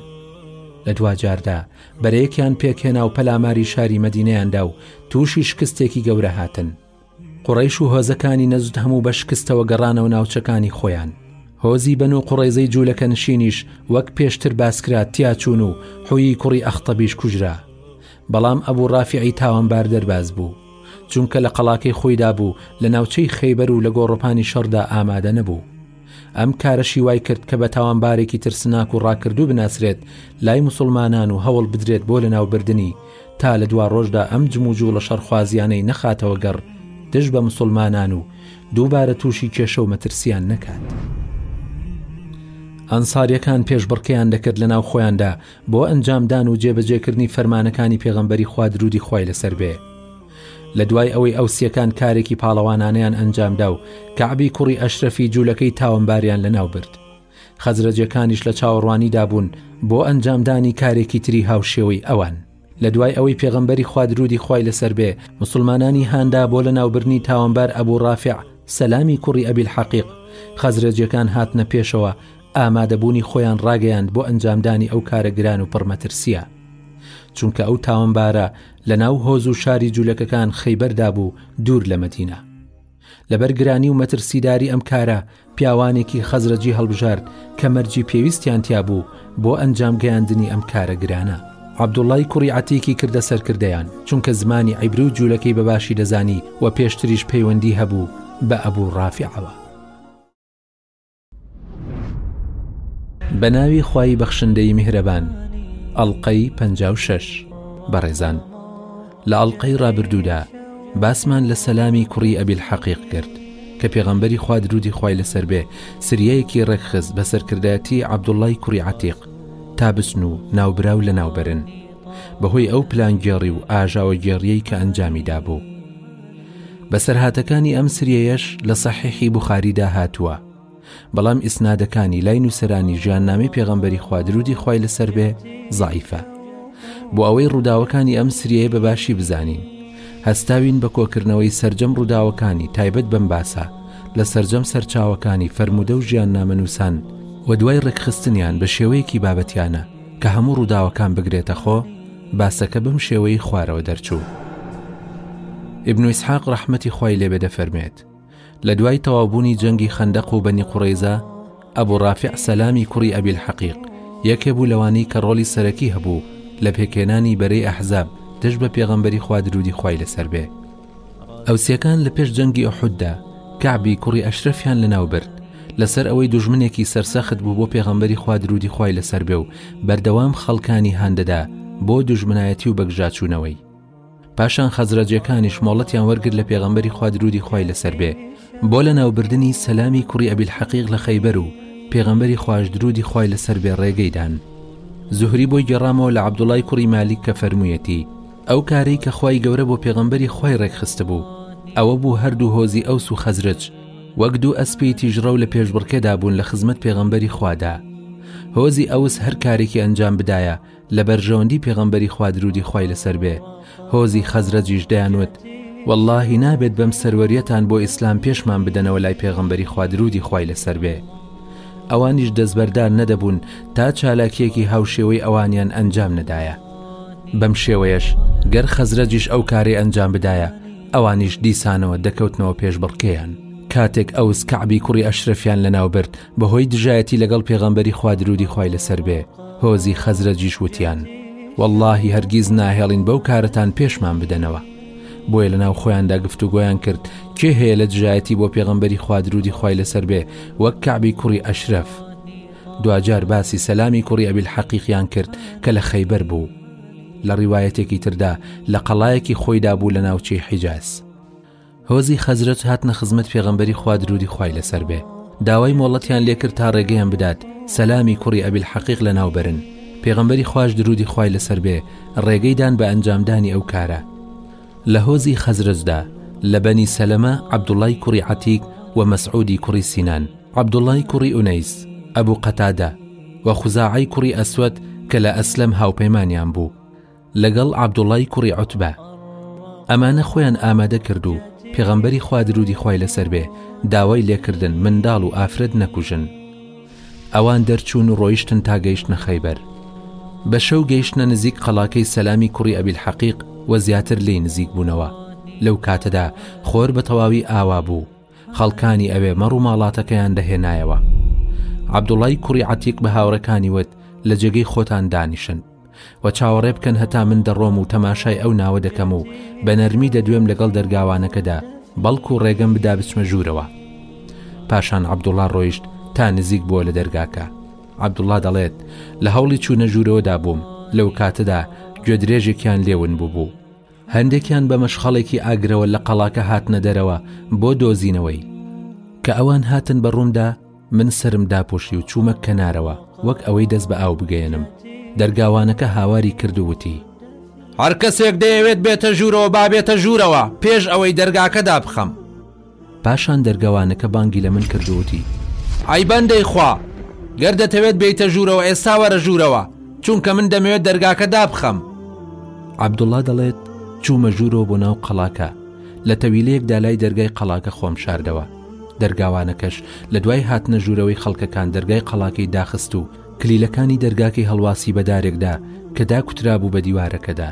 لە دواجاردا بەرەیەکیان پێکهێنا و پەلاماری شاری مەدینەیاندا و تووشی شکستێکی گەورە هاتن قوڕەیش و هۆزەکانی نەجد هەموو بە شکستەوە گەڕانەوە ناوچەکانی خۆیان هۆزی بەن و قوڕەیزەی جوولەکە نشینیش وەک پێشتر باسکرا تیاچوون و حویی کوڕی ئەختەبیش کوژرا بەڵام ئەبوو ڕافعی تاوانبار دەرباز بوو چونکە لە قەڵاکەی خۆیدا بوو لە ناوچەی خەیبەر و لە گۆڕۆپانی شەڕدا ئامادە نەبوو ئەم کارەشی وای کرد کە بە تاوانبارێکی ترسناک و ڕاکردوو بناسرێت لای موسڵمانان و هەوڵ بدرێت بۆ لەناوبردنی تا لە دواڕۆژدا ئەم جموجوڵە شەڕخوازییانەی نەخاتەوە گەڕ دژ بە موسڵمانان و دووبارە تووشی کێشە و مەترسیان نەکات. ئەنساریەکان پێشبڕکێیان دەکرد لەناو خۆیاندا بۆ ئەنجامدان و جێبەجێکردنی فەرمانەکانی پێغەمبەری خوا درودی خوای لەسەر بێ، لە دوای ئەوەی ئەوسییەکان کارێکی پاڵەوانانەیان ئەنجام دا و کەعبی کوڕی ئەشرەفی جوولەکەی تاوانباریان لەناو برد. خەزرەجەکانیش لە چاوەڕوانیدا بوون بۆ ئەنجامدانی کارێکی تری هاوشێوەی ئەوان. لە دوای ئەوەی پێغەمبەری خوا درودی خوای لەسەر بێ موسڵمانانی هاندا بۆ لەناوبردنی تاوانبار ئەبوو ڕافع سەلامی کوڕی ئەبیل حەقیق، خەزرەجەکان هاتنە پێشەوە ئامادەبوونی خۆیان ڕاگەیاند بۆ ئەنجامدانی ئەو کارە گران و پڕ مەترسییە. چونکە ئەو تاوانبارە لە ناو هۆز و شاری جوولەکەکان خەیبەردا بوو دوور لە مەدینا لەبەر گرانی و مەترسیداری ئەم کارە پیاوانێکی خەزرەجی هەڵبژارد کە مەرجی پێویستیان تیا بوو بۆ ئەنجام گەیاندنی ئەم کارە گرانە عبدوڵای کوڕیعەتێکی کردە سەرکردیان چونکە زمانی عیبری و جوولەکەی بەباشی دەزانی و پێشتریش پەیوەندی هەبوو بە ئەبوو ڕافعەوە بەناوی خوای بەخشندەی میهرەبان ئەڵلقەی پ شش بەڕێزان لە ئەڵلقەی ڕابردوودا باسمان لە سەلامی کوڕی ئەبیل حەقیق کرد کە پێغەمبەری خوا درودی خوای لەسەر بێ سریەکی ڕێکخز بە سەرکردایەتی عبدوڵای کوڕی عتیق تا بچن و ناوبراو لە ناوبرن بەهۆی ئەو پلانگێڕی و ئاژاوە گێڕیەی کە ئەنجامی دابوو بەسەرهاتەکانی ئەم سریەیەش لە سەحیحی بوخاریدا هاتووە بەڵام ئیسنادەکانی لای نووسرانی ژیاننامی پێغەمبەری خوادرودی خی لەسەر بێ زعیفە بۆ ئەوەی ڕووداوەکانی ئەم سریەیە بەباشی بزانین هەستاوین بە کۆکردنەوەی سرجەم ڕووداوەکانی تایبەت بەم باسە لە سرجەم سەرچاوەکانی فرەرمودە و ژیان نامەنووسان و دوای ڕێکخستنیان بە شێوەیەکی بابەتیانە کە هەموو ڕووداوەکان بگرێتە خۆ باسەکە بەم شێوەی خوارەوە دەرچوو ابن اسحاق ڕەحمەتی خی لێبێ دەفەرمێت لە دوای تەوابوونی جەنگی خەندەق و بەنی قوڕیزە ئەبوو ڕافع سەلامی کوڕی ئەبیل حەقیق یەکێ بوو لەوانی کە ڕۆلی سەرەکی هەبوو لە پێکێنانی بەرەی ئەحزاب دژ بە پێغەمبەری خوا درودی خی لەسەر بێ ئەوسیەکان لە پێش جەنگی ئوحوددا کەعبی کوڕی ئەشرەفیان لەناو برد لەسەر ئەوەی دوژمنێکی سەرسەخت بوو بۆ پێغەمبەری خوا درودی خوای لەسەر بێ و بەردەوام خەڵکانی هاندەدا بۆ دوژمنایەتی و بەگژاچوونەوەی پاشان خەزرەجەکانیش مۆڵەتیان وەرگر لە پێغەمبەری خوا درودی خوای لەسەر بێ بۆ لە ناوبردنی سەلامی کوڕی ئەبیل حەقیق لە خەیبەر و پێغەمبەری خواش درودی خوای لەسەر بێ ڕێگەیدان زهری بۆی گەڕامەوە لە عبدوڵای کوڕی مالیک کە فەرموویەتی ئەو کارەی کە خوای گەورە بۆ پێغەمبەری خوای ڕێکخستبوو ئەوە بوو هەردوو هۆزی ئەوس و خەزرج وەک دوو ئەسپی تیژڕەو لە پێشبڕکێدا بوون لە خزمەت پێغەمبەری خوادا هۆزی ئەوس هەر کارێکی ئەنجام بدایە لە بەرژەوەندی پێغەمبەری خوا درودی خوای لەسەر بێ هۆزی خەزرەجیش دەیانوت واللهی نابێت بەم سەروەریەتان بۆ ئیسلام پێشمان بدەنەوە لای پێغەمبەری خوادرودی خی لەسەر بێ ئەوانیش دەستبەردار نەدەبوون تا چالاکیەکی هاوشێوەی ئەوانیان ئەنجام نەدایە بەم شێوەیەش گەر خەزرەجیش ئەو کارەی ئەنجام بدایە ئەوانیش دیسانەوە دەکەوتنەوە پێشبڕکێیان کاتێک ئەوس کەعبی کوڕی ئەشرەفیان لەناوبرد بەهۆی دژایەتی لەگەڵ پێغەمبەری خوادرودی خی لەسەر بێ هۆزی خەزرەجیش وتیان واللهی هەرگیز ناهێڵین بەو کارەتان پێشمان بدەنەوە بۆیە لە ناو خۆیاندا گفتوگۆیان کرد کێ هەیە لە دژایەتی بۆ پێغمبەری خوادرودی خی لەسەر بێ وەک کابی کوڕی ئەشرف دواجار باسی سەلامی کوڕی ئەبیل حەقیقیان کرد کە لە خەیبەر بوو لە ڕیوایەتێکی تردا لە قەڵایەکی خۆیدا بوو لە ناوچەی حیجاز هۆزی خەزرەج هاتنە خزمەت پێغەمبەری خوا درودی خوای لەسەر بێ داوای مۆڵەتیان لێکرد تا ڕێگەیان بدات سەلامی کوڕی ئەبیل حەقیق لە ناوبرن پێغەمبەری خوش درودی خوای لەسەر بێ ڕێگەیدان بە ئەنجامدانی ئەو کارە لە هۆزی خەزرەجدا، لە بەنی سەلەمە، عەبدوڵڵای کوڕی عەتیک و مەسعوودی کوڕی سینان، عەبدوڵڵای کوڕی ئونەیس، ئەبوو قەتادە، و خوزاعەی کوڕی ئەسوەد کە لە ئەسلەم هاوپەیمانیان بوو، لەگەڵ عەبدوڵڵای کوڕی عوتبە. ئەمانە خۆیان ئامادە کرد و پێغەمبەری خوا درودی خوای لەسەر بێ داوای لێکردن منداڵ و ئافرەت نەکوژن. ئەوان دەرچوون و ڕۆیشتن تا گەیشتنە خەیبەر. بە شەو گەیشتنە نزیک قەڵاکەی سەلامی کوڕی ئەبیل حەقیق و زیاتر لێی نزیک بوونەوە. لەو کاتەدا خۆر بە تەواوی ئاوا بوو. خەڵکانی ئەوێ مەڕ و ماڵاتەکەیان دەهێنایەوە. عەبدوڵای کوڕی عەتیق بە هاوڕێکانی وت، لە جێگەی خۆتان دانیشن. و چاوەڕێ بکەن هەتا من دەڕۆم و تەماشای ئەو ناوە دەکەم و بە نەرمی دەدوێم لەگەڵ دەرگاوانەکەدا بەڵکو و ڕێگەم بدا بچمە ژوورەوە پاشان عبدوڵا ڕۆیشت تا نزیک بووە لە دەرگاکە عبدوڵا دەڵێت لە هەوڵی چوونە ژوورەوەدا بووم لەو کاتەدا گوێ درێژێکیان لێون بوو بوو هەندێکیان بە مەشخەڵێکی ئاگرەوە لە قەڵاکە هاتنە دەرەوە بۆ دۆزینەوەی کە ئەوان هاتن بە ڕوومدا من سەرم داپۆشی و چوومە کەنارەوە وەک ئەوەی دەست بە ئاو بگەیەنم، دەرگاوانەکە هاواری کرد و وتی. هەر کەسێک دەیەوێت بێتە ژوورەوە با بێتە ژوورەوە پێش ئەوەی دەرگاکە دابخەم. پاشان دەرگاوانەکە بانگی لە من کرد و وتی. ئەی بەندەی خوا! گەر دەتەوێت بێیتە ژوورەوە ئێستا وەرە ژوورەوە، چونکە من دەمەوێت دەرگاکە دابخەم. عەبدوڵڵا دەڵێت، چوومە ژوورەوە بۆ ناو قەڵاکە، لە تەویلەیەکدا لای دەرگای قەڵاکە خۆم شاردەوە، دەرگاوانەکەش لە دوای هاتنە ژوورەوەی خەڵکەکان دەرگای قەڵاکەی داخست و کلیلەکانی دەرگاکەی هەڵواسی بە دارێکدا کە داکوترابوو بە دیوارەکەدا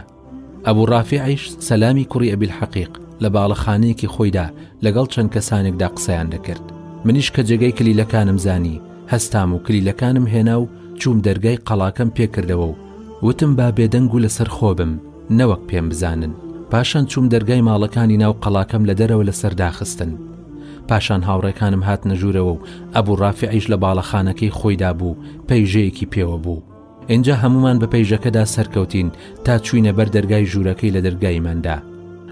ئەبوو ڕافیعیش سەلامی کوڕی ئەبیل حەقیق لە باڵەخانەیەکی خۆیدا لەگەڵ چەند کەسانێکدا قسەیان دەکرد منیش کە جێگەی کلیلەکانم زانی هەستام و کلیلەکانم هێنا و چووم دەرگای قەڵاکەم پێکردەوە و وتم با بێدەنگ و لەسەر خۆبم نەوەک پێم بزانن. پاشان چووم دەرگای ماڵەکانی ناو قەڵاکەم لە دەرەوە لەسەر داخستن. پاشان هاوڕێکانم هاتنە ژوورەوە و ئەبوو ڕافعیش لە باڵەخانەکەی خۆیدا بوو پەیژەیەکی پێوە بوو. ئینجا هەموومان بە پەیژەکەدا سەرکەوتین تا چووینە بەر دەرگای ژوورەکەی لە دەرگایماندا.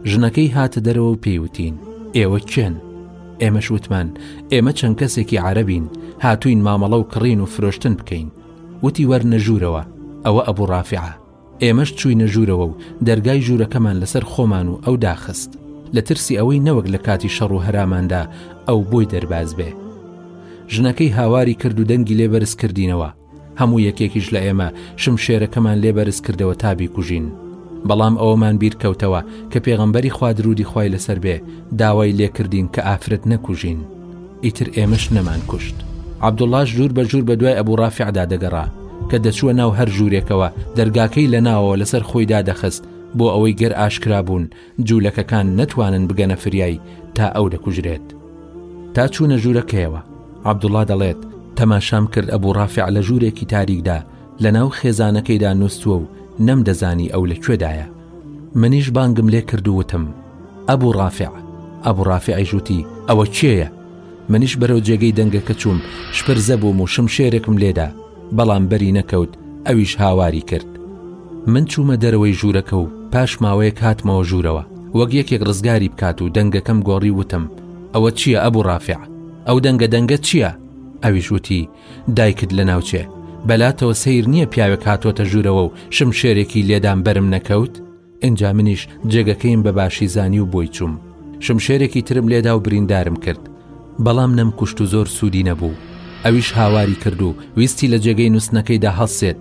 ژنەکەی هاتە دەرەوە و پێی وتین، ئێوە کێن؟ ئێمەش وتمان، ئێمە چەند کەسێکی عەرەبین، هاتووین مامەڵە و کڕین و فرۆشتن بکەین. وتی وەرنە ژوورەوە، ئەوە ئەبوو ڕافعە. ئێمەش چووینە ژوورەوە و دەرگای ژوورەکەمان لەسەر خۆمان و ئەو داخست لە ترسی ئەوەی نەوەک لە کاتی شەڕ و هەراماندا ئەو بۆی دەرباز بێ ژنەکەی هاواری کرد و دەنگی لێ بەرز کردینەوە هەموو یەکێکیش لە ئێمە شمشێرەکەمان لێ بەرز کردەوە تا بیکوژین بەڵام ئەوەمان بیرکەوتەوە کە پێغەمبەری خوادرودی خی لەسەر بێ داوای لێکردین کە ئافرەت نەکوژین ئیتر ئێمەش نەمان کوشت. عەبدوڵڵاش ژوور بە ژوور بەدوای ئەبوو ڕافیعدا دەگەڕا، کە دەچووە ناو هەر ژوورێکەوە دەرگاکەی لە ناوەوە لەسەر خۆی دادەخست، بۆ ئەوەی گەر ئاشکرا بوون جوولەکەکان نەتوانن بگەنە فریای تا ئەو دەکوژرێت. تا چوونە ژوورەکەیەوە. عەبدوڵڵا دەڵێت، تەماشام کرد ئەبوو ڕافیع لە ژوورێکی تاریکدا لەناو خێزانەکەیدا نووستووە و نەمدەزانی ئەو لە کوێدایە. منیش بانگم لێ کرد و وتم، ئەبو ڕافع ئەبو ڕافعیش وتی ئەوە کێیە؟ منیش بەرەو جێگەی دەنگەکە چووم شپرزە بووم و شمشێرێکم لێدا بەڵام بەری نەکەوت ئەویش هاواری کرد من چوومە دەرەوەی ژوورەکە و پاش ماوەیەک هاتمەوە ژوورەوە وەک یەکێک ڕزگاری بکات و دەنگەکەم گۆڕی وتم ئەوە چییە ئەبوو ڕافع ئەو دەنگە دەنگە چییە ئەویش وتی دایکت لە ناوچێ بەلاتەوە سیر نییە پیاوێک هاتووەتە ژوورەوە و شمشێرێکی لێدان بەرم نەکەوت ئینجا منیش جێگەکەیم بە باشی زانی و بۆی چووم شمشێرێکی ترم لێدا و بریندارم کرد بەڵام نەم کوشت و زۆر سوودی نەبوو ئەویش هاواری کرد و ویستی لە جێگەی نووسنەکەیدا هەڵسێت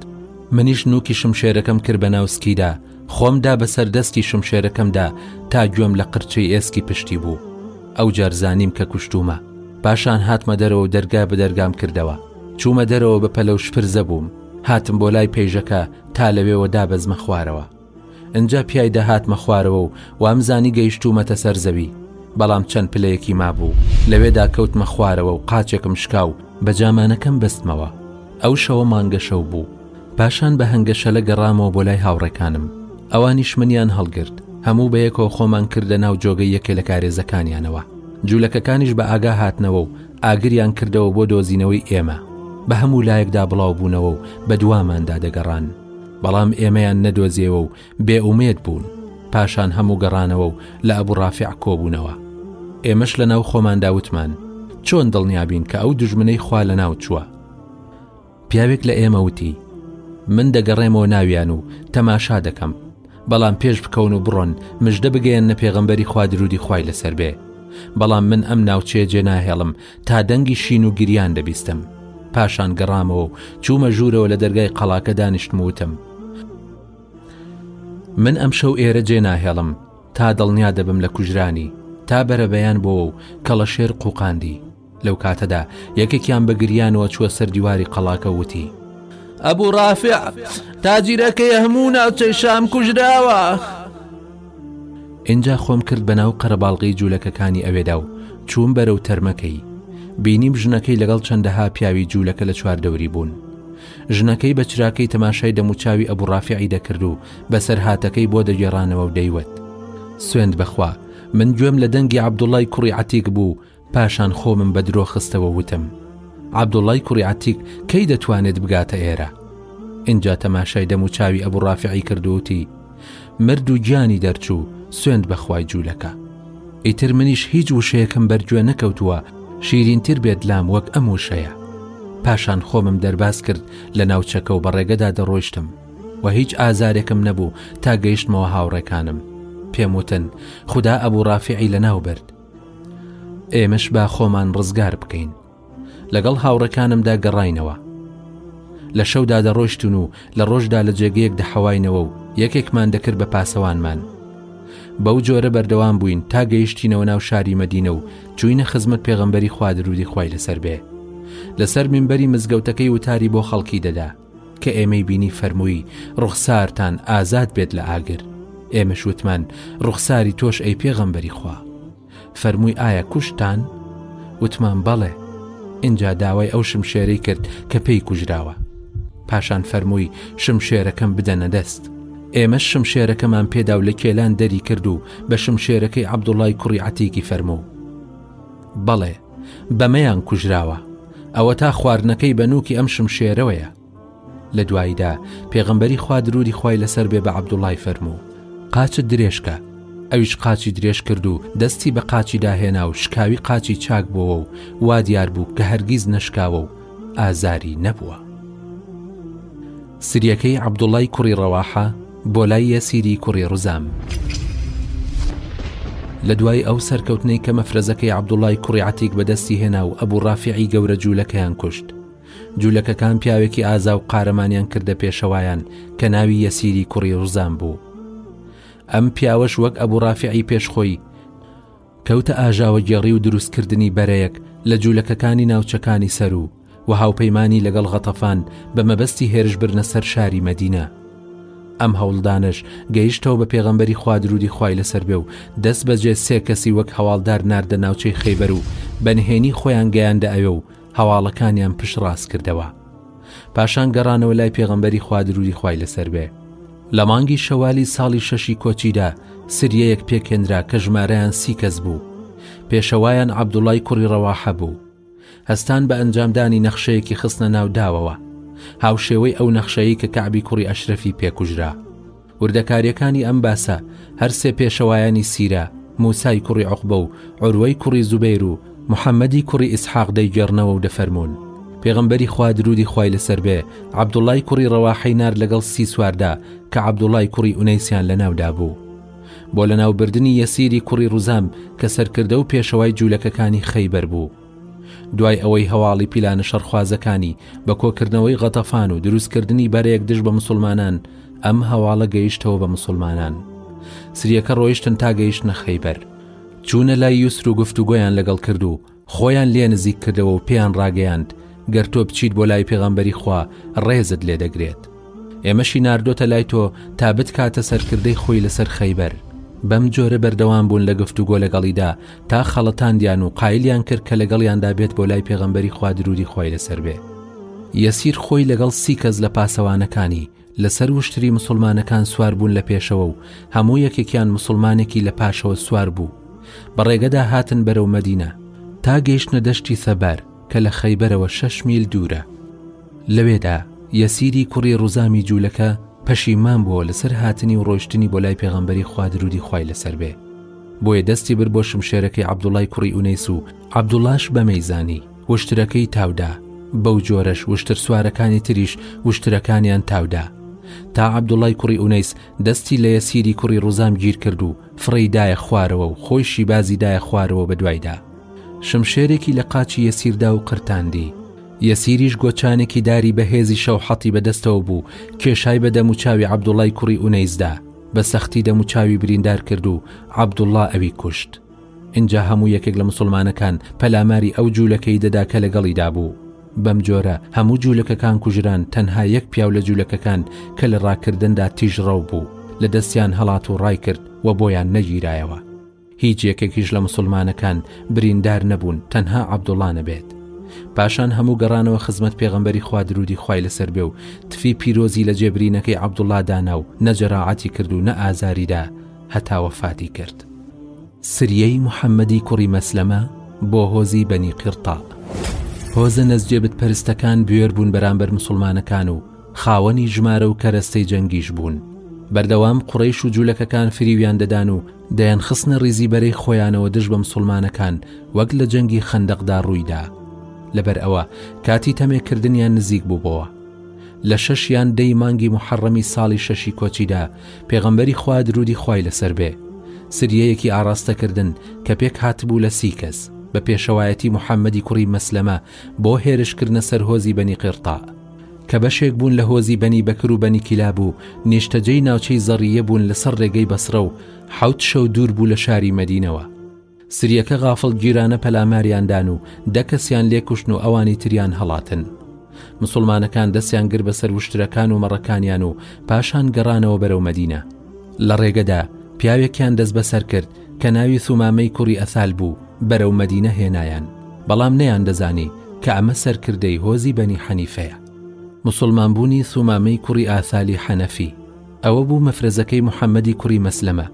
منیش نوکی شمشێرەکەم کرد بە ناوسکیدا خۆمدا بەسەر دەستی شمشێرەکەمدا تا گوێم لە قرچەی ئێسکی پشتی بوو ئەو جارزانیم کە کوشتومە پاشان هاتمە دەرەوە دەرگا بە دەرگام کردەوە چوومە دەرەوە بە پەلەو شپرزە بووم هاتم بۆ لای پێیژەکە تا لەوێوە دابەزمە خوارەوە. ئنجا پیای دەهاتمە خوارەوە و وامزانی گەیشتوومەتە سەر زەوی، بەڵام چەند پلەیەکی مابوو، لەوێدا کەوتمە خوارەوە و قاچێکم شکا و بە جامانەکەم بەستمەوە. ئەو شەوە مانگەشەو بوو. پاشان بە هەنگەشەلە گەڕامەوە بۆ لای هاوڕێکانم. ئەوانیش منیان هەڵگرت. هەموو بەیەکەوە خۆمان کردە ناو جۆگەی یەکێ لە کارێزەکانیانەوە. جوولەکەکانیش بە ئاگا هاتنەوە و ئاگریان کردەوە بۆ دۆزینەوەی ئێمە، بە هەموو لایەکدا بڵاو بوونەوە و بەدواماندا دەگەڕان، بەڵام ئێمەیان نەدۆزیەوە و بێ ئومێد بوون، پاشان هەموو گەڕانەوە و لە ئەبو ڕافع کۆبوونەوە، ئێمەش لەناو خۆماندا وتمان، چۆن دڵنیابین کە ئەو دوژمنەی خوا لەناوچووە؟ پیاوێک لە ئێمە وتی من دەگەڕێمەوە ناویان و تەماشا دەکەم بەڵام پێش بکەون و بڕۆن مژدە بگەیەن نە پێغەمبەری خوا درودی خوای لەسەر بێ بەڵام من ئەم ناوچەیە جێ ناهێڵم تا دەنگی شین و گریان دەبیستم پاشان گەڕامەوە و چوومە ژوورەوە لە دەرگای قەڵاکە دانیشتم وتم من ئەم شەو ئێرە جێ ناهێڵم تا دڵنیا دەبم لە کوژرانی تا بەرەبەیان بۆ و کەڵەشێر قوقاندی لەو کاتەدا یەکێکیان بە گریانەوە چووە سەر دیواری قەڵاکە وتی ئەبوو ڕافع تاجیرەکەی هەموو ناوچەی شام کوژراوە اینجا خۆم کرد بە ناو قەرەباڵغی جوولەکەکانی ئەوێدا و چووم بەرەو تەرمەکەی بینیم ژنەکەی لەگەڵ چەندەها پیاوی جوولەکە لە چوار دەوری بوون ژنەکەی بە چراکەی تەماشای دەموچاوی ئەبوو ڕافعی دەکرد و بەسەر هاتەکەی بۆ دەگێڕانەوە و دەیوت سوێند بخوا من گوێم لە دەنگی عبدوڵای کوڕی عتیک بوو پاشان خۆمم بە درۆ خستەوە وتم، عەبدوڵڵای کوڕی عەتیک کەی دەتوانێت بگاتە ئێرە؟ ئینجا تەماشای دەم و چاوی ئەبوو ڕافیعی کرد و وتی، مرد و گیانی دەرچوو، سوێند بە خوای جوولەکە! ئیتر منیش هیچ وشەیەکم بەر گوێ نەکەوتووە شیرینتر بێت لام وەک ئەم وشەیە. پاشان خۆمم دەرباز کرد لە ناوچەکە و بە ڕێگەدا دەڕۆیشتم و هیچ ئازارێکم نەبوو تا گەیشتمەوە هاوڕێکانم پێم وتن، خودا ئەبوو ڕافیعی لەناو برد. ئێمەش با خۆمان ڕزگار بکەین لەگەڵ هاوڕەکانمدا گەڕینەوە لە شەودا دەڕۆشتون و لە ڕۆژدا لە جێگەیەک دەحەواینەوە و یەکێکمان دەکرد بە پاسەوانمان بەو جۆرە بەردەوام بووین تا گەیشتینەوە ناو شاری مەدینە و چوینە خزمەت پێغەمبەری خوادرودی خی لەسەر بێ لەسەر منبەری مزگەوتەکەی وتاری بۆ خەڵکی دەدا کە ئێمەی بینی فەرمووی، ڕوخسارتان ئازاد بێت لە ئاگر، ئێمەش وتمان، ڕوخساری تۆش ئەی پێغەمبەری خوا. فەرمووی، ئایا کوشتتان؟ وتمان، بەڵێ. ئینجا داوای ئەو شمشێرەی کرد کە پێی کوژراوە. پاشان فەرمووی، شمشێرەکەم بدەنە دەست. ئێمەش شمشێرەکەمان پێدا و لە کێلان دەری کرد و بە شمشێرەکەی عەبدوڵڵای کوڕی عەتیکی فەرموو، بەڵێ، بەمەیان کوژراوە ئەوەتا خواردنەکەی بە نووکی ئەم شمشێرەوەیە لە دواییدا پێغەمبەری خوا درودی خوای لەسەر بێ بە عەبدوڵای فەرموو قاچت درێژکە ئەویش قاچی درێژ کرد و دەستی بە قاچی داهێنا و شکاوی قاچی چاک بووەوە و وا دیار بوو کە هەرگیز نەشکاوە و ئازاری نەبووە سریەکەی عەبدوڵای کوڕی ڕەواحە بۆلای یەسیری کوڕی ڕزام لە دوای ئەو سەرکەوتنەی کە مەفرەزەکەی عەبدوڵای کوڕی عەتیک بەدەستی هێنا و ئەبوو ڕافعی گەورە جوولەکەیان کوشت جوولەکەکان پیاوێکی ئازا و قارەمانیان کردە پێشەوایان کە ناوی یەسیری کوڕی ڕزان بوو ئەم پیاوەش وەک ئەبوو ڕافعی پێشخۆی کەوتە ئاژاوەگێڕی و دروستکردنی بەرەیەک لە جوولەکەکانی ناوچەکانی سەروو و هاوپەیمانی لەگەڵ غەتەفان بە مەبەستی هێرشبردنە سەر شاری مەدینە. ئەم هەوڵدانەش گەیشتەوە بە پێغەمبەری خوا درودی خوای لەسەر بێ و دەست بەجێ سێ کەسی وەک هەواڵدار ناردە ناوچەی خەیبەر و بە نهێنی خۆیان گەیاندە ئەوێ و هەواڵەکانیان پشت ڕاست کردەوە پاشان گەڕانەوە لای پێغەمبەری خوادروری خوای لەسەر بێ لە مانگی شەوالی ساڵی شەشی کۆچیدا سریەیەک پێکێنرا کە ژمارەیان سی کەس بوو پێشەوایان عبدوڵای کوڕی ڕەواحە بوو هەستان بە ئەنجامدانی نەخشەیەکی خستنە ناو داوەوە هاوشێوەی ئەو نەخشەیە کە کەعبی کوڕی ئەشرەفی پێکوژرا وردەکاریەکانی ئەم باسە هەر سێ پێشەوایانی سیرە، موسای کوڕی عوقبە و عوروەی کوڕی زوبەیر و محەمەدی کوڕی ئیسحاق دەیگێڕنەوە و دەفەرموون، پێغەمبەری خوا دروودی خوای لەسەر بێ عەبدوڵڵای کوڕی ڕەواحەی نارد لەگەڵ سی سواردا کە عەبدوڵڵای کوڕی ئونەیسیان لەناودا بوو بۆ لەناوبردنی یەسیری کوڕی ڕوزام کە سەرکردە و پێشەوای جوولەکەکانی خەیبەر بوو. دوای ئەوەی هەواڵی پیلانە شەڕخوازەکانی بە کۆکردنەوەی غەتەفان و دروستکردنی بەرەیەک دژ بە مسلمانان ئەم هەواڵە گەیشتەوە بە مسلمانان سریەکە ڕۆیشتن تا گەیشتنە خەیبەر چوونە لای یوسر و گفت و گۆیان لەگەڵ کرد و خۆیان لێ نزیک کردەوە و پێیان ڕاگەیاند گەر تۆ بچیت بۆ لای پێغەمبەری خوا ڕێزت لێ دەگرێت ئێمەشی ناردۆتە لای تۆ تا بتکاتە سەرکردەی خۆی لەسەر خەیبەر بەم جۆرە بەردەوام بوون لە گفت و گۆ لەگەڵیدا تا خەڵەتاندیان و قایلیان کرد کە لەگەڵیاندا بێت بۆ لای پێغەمبەری خوا درودی خۆی لەسەر بێ یەسیر خۆی لەگەڵ سی کەس لە پاسەوانەکانی لەسەر وشتری مسلمانەکان سوار بوون لە پێشەوە و هەموو یەکێکیان مسلمانێکی لە پاشەوە سوار بوو بەڕێگەدا هاتن بەرەو مەدینە تا گەیشتە دەشتی سەبار کە لە خەیبەرەوە شش میل دوورە لەوێدا یەسیری کوڕی ڕوزامی جولەکە پەشیمان بووە لەسەر هاتنی و ڕۆیشتنی بۆ لای پێغەمبەری خوا درودی خوای لەسەر بێ بۆیە دەستی بر بۆ شمشێرەکەی عەبدوڵای کوڕی ئونەیس و عەبدوڵاش بەمەی زانی وشترەکەی تاودا بەو جۆرەش وشتر سوارەکانی تریش وشترەکانیان تاودا تا عەبدوڵای کوڕی ئونەیس دەستی لە یەسیری کوڕی ڕوزام گیر کرد و فڕێی دایە خوارەوە و خۆیشی بازی دایە خوارەوە بە دوایدا شمشێرێکی لە قاچی یەسیردا و قرتاندی یەسیریش گۆچانێکی داری بەهێزی شەوحەتی بەدەستەوە بوو، کێشای بە دەموچاوی عەبدوڵڵای کوڕی ئونەیسدا، بە سەختی دەموچاوی بریندار کرد و عەبدوڵڵا ئەوی کوشت. ئینجا هەموو یەکێک لە موسڵمانەکان پەلاماری ئەو جوولەکەی دەدا کە لەگەڵیدا بوو. بەم جۆرە هەموو جوولەکەکان کوژران، تەنها یەک پیاو لە جوولەکەکان کە لە ڕاکردندا تیژڕەو بوو، لە دەستیان هەڵات و ڕایکرد و بۆیان نەگیرایەوە. هیچ یەکێکیش لە مسوڵمانەکان بریندار نەبوون تەنها عەبدوڵڵا نەبێت پاشان هەموو گەڕانەوە خزمەت پێغەمبەری خوا درودی خوای لەسەر بێ و تفی پیرۆزی لە جێبرینەکەی عەبدوڵڵا دانا و نەجەراعەتی کرد و نە ئازاریدا هەتا وەفاتی کرد سریەی محەممەدی کوڕی مەسلەمە بۆ هۆزی بەنی قرتا هۆزە نەزجێ بتپەرستەکان بوێر بوون بەرامبەر مسلمانەکان و خاوەنی ژمارە و کەرەستەی جەنگیش بوون بەردەوام قوڕیش و جولەکەکان فریویان دەدان و دەیان خستنە ریزی بەرەی خۆیانەوە دژ بە مسلمانەکان وەک لە جەنگی خەندەقدا ڕوویدا لەبەر ئەوە کاتی تەمێکردنیان نزیک بووبەوە لە شەش یان دەی مانگی محەڕەمی ساڵی شەشی کۆچیدا پێغەمبەری خوا درودی خوای لەسەر بێ سریەیەکی ئاراستەکردن کە پێک هاتبوو لە سی کەس بە پێشەوایەتی محەممەدی کوڕی مەسلەمە بۆ هێرشکردنە سەر هۆزی بەنی قێرتا کە بەشێک بوون لە هۆزی بەنی بەکر و بەنی کیلاب و نیشتەجێی ناوچەی زەڕییە بوون لەسەر ڕێگەی بەسڕە و حەوت شەو دوور بوو لە شاری مەدینەوە سریەکە غافڵگیرانە پەلاماریاندان و دە کەسیان لێ کوشتن و ئەوانی تریان هەڵاتن مسلمانەکان دەستیان گر بە سەروشترەکان و مەڕەکانیان و پاشان گەڕانەوە بەرەو مەدینە لە ڕێگەدا پیاوێکیان دەست بەسەر کرد کە ناوی سومامەی کوڕی ئەسال بوو بەرەو مەدینە هێنایان بەڵام نەیان دەزانی کە ئەمە سەرکردەی هۆزی بەنی حەنیفەیە مسلمان بوونی سومامەی کوڕی ئاسالی حەنەفی ئەوە بوو مەفرەزەکەی محەممەدی کوڕی مەسلەمە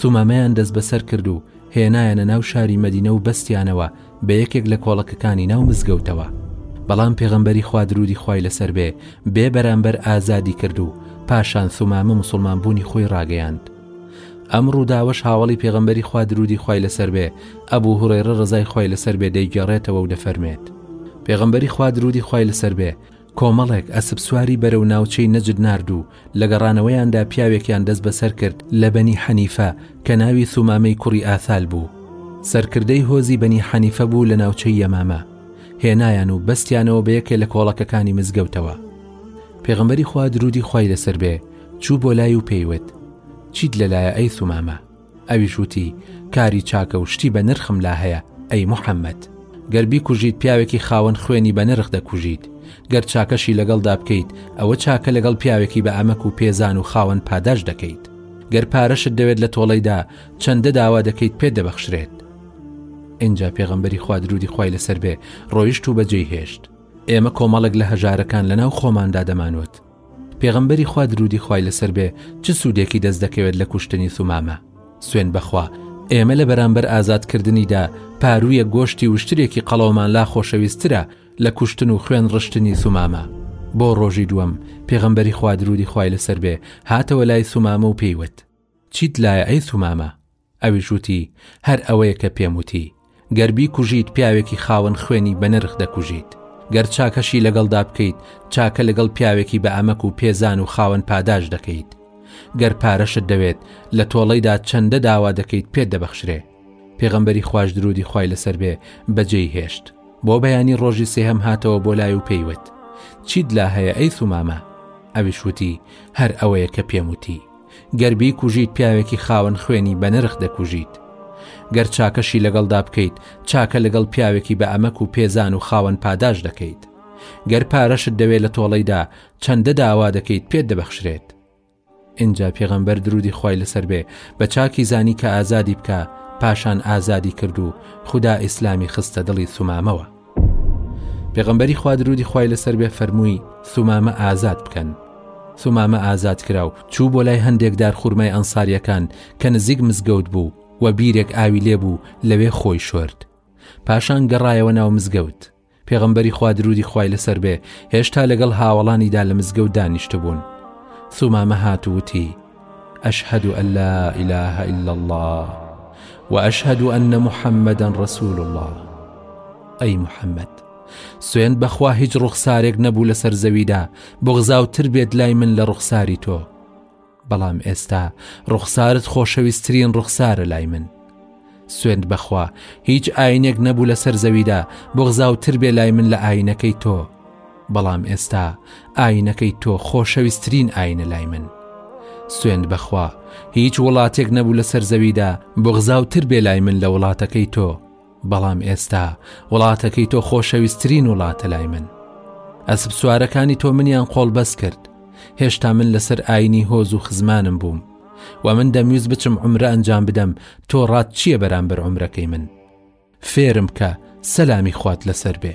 سومامەیان دەست بەسەر کرد و هێنایەنە ناو شاری مەدینە و بەستیانەوە بە یەکێک لە کۆڵەکەکانی ناو مزگەوتەوە بەڵام پێغەمبەری خوادرودی خی لەسەر بێ بێ بەرامبەر ئازادی کرد و پاشان سومامە مسلمان بوونی خۆی ڕاگەیاند ئەم ڕووداوەش هاوەڵی پێغەمبەری خوا درودی خوای لەسەر بێ ئەبو هورەیرە ڕەزای خوای لەسەر بێ دەیگێڕێتەوە و دەفەرمێت پێغەمبەری خوا درودی خوای لەسەر بێ کۆمەڵێک ئەسپ سواری بەرەو ناوچەی نەجد نارد و لە گەڕانەوەیاندا پیاوێکیان دەست بەسەر کرد لە بەنی حەنیفە کە ناوی ثومامەی کوڕی ئاثال بوو سەرکردەی هۆزی بەنی حەنیفە بوو لە ناوچەی یەمامە هێنایان و بەستیانەوە بە یەکێ لە کۆڵەکەکانی مزگەوتەوە پێغەمبەری خوا درودی خوای لەسەر بێ چوو بۆ لای و پێیوت چیت لەلایە ئەی سومامە ئەویش وتی کاری چاکە و شتی بە نرخم لا هەیە ئەی محەممەد گەر بیکوژیت پیاوێکی خاوەن خوێنی بە نرخ دەکوژیت گەر چاکەشی لەگەڵدا بکەیت ئەوە چاکە لەگەڵ پیاوێکی بە ئەمەک و پێزان و خاوەن پاداش دەکەیت گەر پارەشت دەوێت لە تۆڵەیدا چەندە داوا دەکەیت پێ دەبەخشرێت ئینجا پێغەمبەری خوادرودی خی لەسەر بێ ڕۆیشت و بەجێی هێشت ئێمە کۆمەڵێک لە هەژارەکان لەناو خۆماندا دەمانوت پێغەمبەری خوا درودی خوای لەسەر بێ چ سوودێکی دەست دەکەوێت لە کوشتنی ثومامە سوێن بەخوا ئێمە لە بەرامبەر ئازادکردنیدا پارویە گۆشتی وشترێکی قەڵەومان لا خۆشەویسترە لە کوشتن و خوێن ڕشتنی ثومامە بۆ ڕۆژی دووەم پێغەمبەری خوا درودی خوای لەسەر بێ هاتەوە لای ثومامە و پێیوت چیت لایە ئەی ثومامە ئەویش وتی، هەر ئەوەیە کە پێم وتی، گەر بیکوژیت پیاوێکی خاوەن خوێنی بەنرخ دەکوژیت، گەر چاکەشی لەگەڵدا بکەیت، چاکە لەگەڵ پیاوێکی بە ئەمەک و پێزان و خاوەن پاداش دەکەیت، گەر پارەشت دەوێت لە تۆڵەیدا چەندە داوا دەکەیت پێت دەبەخشرێ. پێغەمبەری خواش درودی خوای لەسەر بێ بەجێی هێشت، بۆ بەیانی ڕۆژی سێهەم هاتەوە بۆ لای و پێی وت، چیت لا هەیە ئەی ثومامە؟ ئەویش وتی، هەر ئەوەیە کە پێم وتی. گەر بیکوژیت پیاوێکی خاوەن خوێنی بەنرخ دەکوژیت گەر چاکەشی لەگەڵدا بکەیت چاکە لەگەڵ پیاوێکی بە ئەمەک و پێزان و خاوەن پاداش دەکەیت گەر پارەشت دەوێت لە تۆڵەیدا چەندە داوا دەکەیت پێت دەبەخشرێت اینجا پێغەمبەر درودی خی لەسەر بێ بە چاکی زانی کە ئازادی بکە پاشان ئازادی کرد و خدا ئیسلامی خستە دڵی سومامەوە پێغەمبەری خوا درودی خوای لەسەر بێ فەرمووی سومامە ئازاد بکەن سومامە ئازاد کراو چوو بۆ لای هەندێکدار خورمای ئەنساریەکان کە نزیک مزگەوت بوو و بیرێک ئاوی لێبوو لەوێ خۆی شۆرد پاشان گەڕایەوە ناو مزگەوت پێغەمبەری خوا درودی خوای لەسەر بێ هێشتا لەگەڵ هاوڵانیدا لە مزگەوت دانیشتبوون سومامە هاتووتی اشهد ان لااله الا اللە و اشهد ان محمدا رسول اللە ئەی محەمەد سوێند بەخوا هیچ ڕوخسارێک نەبوو لەسەر زەویدا بغزاوتر بێت لای من لە ڕوخساری تۆ بەڵام ئێستا ڕوخسارت خۆشەویستترین ڕوخسارە لای من سوێند بەخوا هیچ ئاینێک نەبوو لەسەر زەویدا بغزاوتر بێ لای من لە ئاینەکەی تۆ بەڵام ئێستا ئاینەکەی تۆ خۆشەویسترین ئاینە لای من سوێند بەخوا هیچ وڵاتێک نەبوو لەسەر زەویدا بغزاوتر بێ لای من لە وڵاتەکەی تۆ بەڵام ئێستا وڵاتەکەی تۆ خۆشەویسترین وڵاتە لای من ئەسب سوارەکانی تۆ منیان قۆڵبەس کرد هێشتا من لەسەر ئاینی هۆز و خزمانم بووم وە من دەمویست بچم عمرە ئەنجام بدەم تۆ ڕات چییە بەرامبەر عمرەکەی من فێرم کە سەلامی خوات لەسەر بێ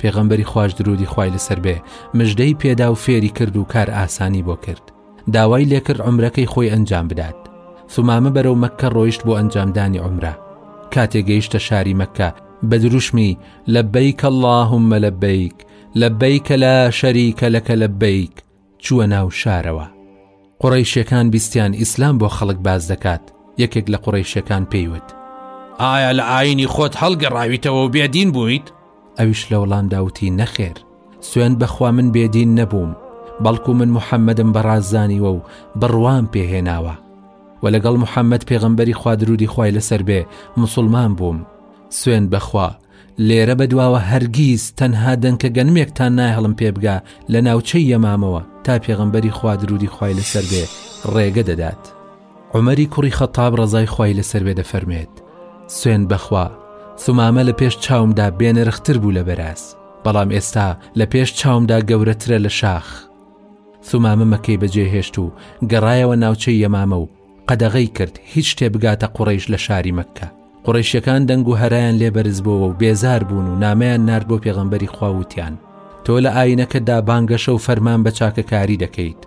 پێغەمبەری خوش درودی خوای لەسەر بێ مژدەی پێدا و فێری کرد و کار ئاسانی بۆ کرد داوای لێکرد عمرەکەی خۆی ئەنجام بدات ثمامە بەرەو مەککە ڕۆیشت بۆ ئەنجامدانی عمرە کاتێ گەیشتە شاری مەکە بە دروشمی لە بیکە اللهم لە بیک لە بیکە لە شەریکە لەکە لە بیک چووە ناو شارەوە قوڕەیشەکان بیستیان ئیسلام بۆ خەڵک باس دەکات یەکێک لە قوڕەیشەکان پێیوت ئایا لە ئاینی خۆت هەڵگەڕاویتەوە و بێدین بوویت ئەویش لە وەڵام داوتی نەخێر سوێن بەخوا من بێدین نەبووم بەڵکو من محەممەدم بەڕاززانیوە و بڕوام پێهێناوە و لەگەڵ محەممەد پێغمبەری خوادرودی خی لەسەر بێ مسلمان بووم سوێن بەخوا لێرە بەدواوە هەرگیز تەنها دەنکە گەنمێکتان نایهڵم پێ بگا لە ناوچەی یەمامەوە تا پێغەمبەری خوا درودی خوای لەسەر بێ ڕێگە دەدات عمەری کوڕی خەتاب ڕزای خوای لەسەر بێ دەفەرمێت سوێن بەخوا سومامە لە پێش چاومدا بێنرختر بوو لە بەراز بەڵام ئێستا لە پێش چاومدا گەورەترە لە شاخ سومامە مەکەی بەجێهێشت و گەڕایەوە ناوچەی یەمامە و قەدەغەی کرد هیچ شتێ بگاتە قوڕەیش لە شاری مەککە قوڕیشەکان دەنگ و هەرایان لێ بەرزبووەوە و بێزار بوون و نامەیان نرد بۆ پێغەمبەری خواوتیان تۆ لە ئاینەکەدا بانگەشە و فەرمان بە چاکەکاری دەکەیت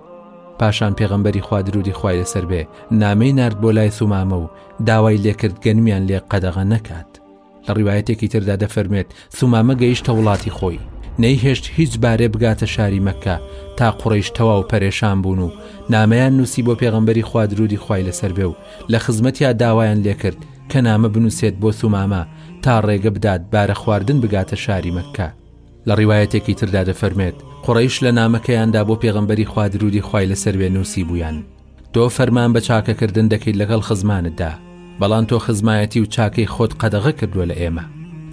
پاشان پێغەمبەری خوا درودی خوای لەسەر بێ نامەی نرد بۆ لای سومامە و داوای لێکرد گەنمیان لێ قەدەغە نەکات لە ڕیوایەتێکی تردا دەفەرموێت سومامە گەیشتە وڵاتی خۆی نەیهێشت هیچ بارێ بگاتە شاری مەکە تا قڕیش تەواو پەرێشان بوون و نامەیان نووسی بۆ پێغمبەری خوادرودی خی لەسەر بێ و لە خزمەتیا داوایان لێکرد کە نامە بنووسێت بۆ سومامە تا ڕێگە بدات بارە خواردن بگاتە شاری مەکە لە ڕیواەتێکی تردا دەفەرمێت قڕیش لە نامەکەیاندا بۆ پێغمبەری خوادرودی خی لەسەر وێ نووسی بوویان تۆ فەرمان بە چاکەکردن دەکەیت لەگەڵ خزمانتدا، بەڵام تۆ خزمایەتی و چاکەی خۆت قەدەغە کردووە لە ئێمە.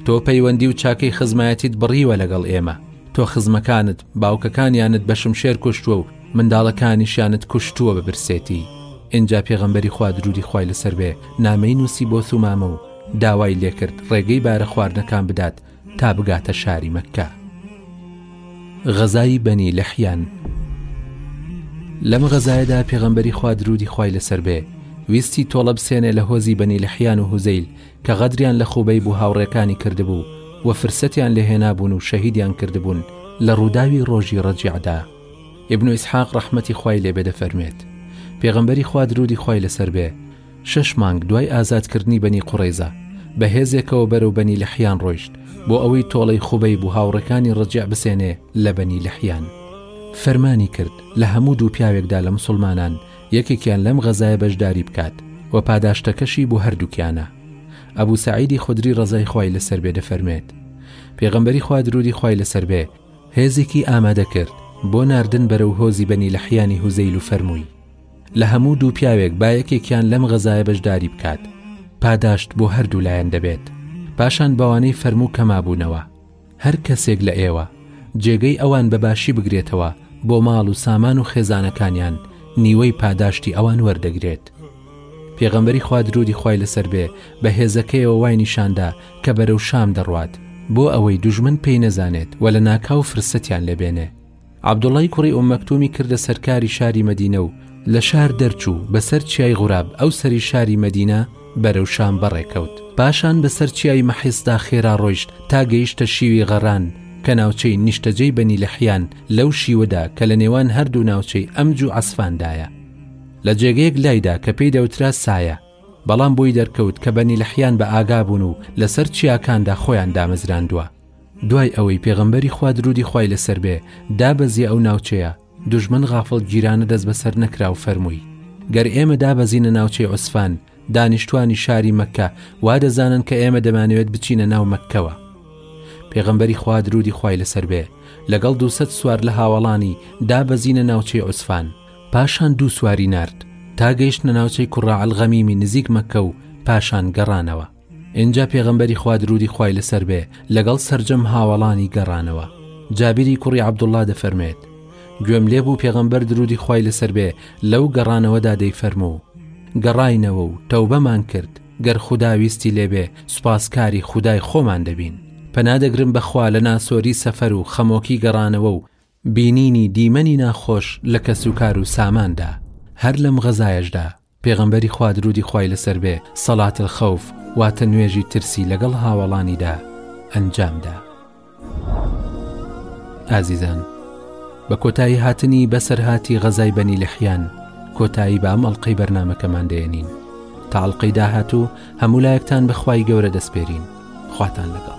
تۆ پەیوەندی و چاکەی خزمایەتیت بڕیوە لەگەڵ ئێمە، تۆ خزمەکانت، باوکەکانیانت بە شمشێر کوشتووە و منداڵەکانیشیانت کوشتووە بە برسێتی. ئینجا پێغەمبەری خوا درودی خوای لەسەر بێ نامەی نووسی بۆ ثومامە و داوای لێکرد ڕێگەی بارە خواردنەکان بدات، تا بگاتە شاری مەککە غەزای بەنی لەحیان لەم غەزایەدا پێغەمبەری خوا درودی خوای لەسەر بێ ویستی تۆڵە بسێنێ لە هۆزی بەنی لەحیان و هوزەیل کە غەدریان لە خوبەی بوو هاوڕێکانی کردبوو و فرسەتیان لێهێنابوون و شەهیدیان کردبوون لە ڕووداوی ڕۆژی ڕەجیعدا ابن اسحاق ڕەحمەتی خوای لێبێ دەفەرمێت پێغەمبەری خوا درودی خوای لەسەر بێ شەش مانگ دوای ئازادکردنی بەنی قوڕەیزە، بە هێزێکەوە بەرەو بەنی لحیان ڕۆیشت، بۆ ئەوەی تۆڵەی خوبەیب و هاوڕێکانی ڕجیع بسێنێ لە بەنی لحیان. فەرمانی کرد لە هەموو دوو پیاوێکدا لە موسڵمانان یەکێکیان لەم غەزایە بەشداری بکات و پاداشتەکەشی بۆ هەردووکیانە. ئەبو سەعیدی خدری ڕەزای خوای لەسەر بێ دەفەرمێت، پێغەمبەری خوا درودی خوای لەسەر بێ هێزێکی ئامادە کرد بۆ ناردن بەرەو هۆزی بەنی لحیانی هوزەیل و فەرمووی، لە هەموو دوو پیاوێک با یەکێکیان لەم غەزایە بەشداری بکات پاداشت بۆ هەردوو لایەن دەبێت پاشان بەوانەی فەرموو کەمابوونەوە هەر کەسێک لە ئێوە جێگەی ئەوان بەباشی بگرێتەوە بۆ ماڵ و سامان و خێزانەکانیان نیوەی پاداشتی ئەوان وەردەگرێت پێغەمبەری خوا درودی خوای لەسەر بێ بە هێزەکەیەوە وای نیشاندا کە بەرەو شام دەڕوات بۆ ئەوەی دوژمن پێی نەزانێت و لە ناکاو فرسەتیان لێبێنێ عەبدوڵڵای کوڕی ئوم مەکتومی کردە سەرکاری شاری مەدینە و لە شار دەرچوو بەسەر چیای غوراب ئەو سەری شاری مەدینە بەرەو شام بەڕێکەوت پاشان بەسەر چیای مەحیسدا خێرا ڕۆیشت تا گەیشتە شیوی غەڕان کە ناوچەی نیشتەجێی بەنی لەحیان لەو شیوەدا کە لە نێوان هەردوو ناوچەی ئەمج و عەسفاندایە لە جێگەیەک لایدا کە پێی دەوترا سایە بەڵام بۆی دەرکەوت کە بەنی لەحیان بە ئاگابوون و لەسەر چیاکاندا خۆیان دامەزراندووە دوای ئەوەی پێغەمبەری خوا درودی خوای لەسەر بێ دابەزیە ئەو ناوچەیە دوژمن غافڵ گیرانە دەست بەسەر نەکراو فەرمووی گەر ئێمە دابەزینە ناوچەی عوسفان دانیشتوانی شاری مەکە وا دەزانن کە ئێمە دەمانەوێت بچینە ناو مەکەوە پێغەمبەری خوا درودی خوای لەسەر بێ لەگەڵ دووسەد سوار لە هاوەڵانی دابەزینە ناوچەی عوسفان پاشان دوو سواری نرد تا گەیشتە ناوچەی کوڕە ئەلغەمیمی نزیک مەکە و پاشان گەڕانەوە ئینجا پێغەمبەری خوا درودی خوای لەسەر بێ لەگەڵ سرجەم هاوەڵانی گەڕانەوە جابیری کوڕی عبدوڵا دەفەرمێت گوێم لێ بوو پێغەمبەر درودی خوای لەسەر بێ لەو گەڕانەوەدا دەی فەرموو گەڕینەوە و تەوبەمان کرد گەر خوداویستی لێبێ سوپاسکاری خودای خۆمان دەبین پەنادەگرم بەخوا لە ناسۆری سەفەر و خەمۆکی گەڕانەوە و بینینی دیمەنی ناخۆش لە کەسوکار و ساماندا، هەر لەم غەزایەشدا پێغەمبەری خوا درودی خوای لەسەر بێ صلات الخوف واتە نوێژی ترسی لەگەڵ هاوەڵانیدا ئەنجامدا. ئازیزان بە کۆتایی هاتنی بەسەرهاتی غەزای بەنی لحیان کۆتایی بە ئەم ئەڵلقەی بەرنمەکەمان دێنین تا ئەڵلقەی داهاتوو هەموو لایەکتان بەخوای گەورە دەسپێرین خواتان لەگەڵ.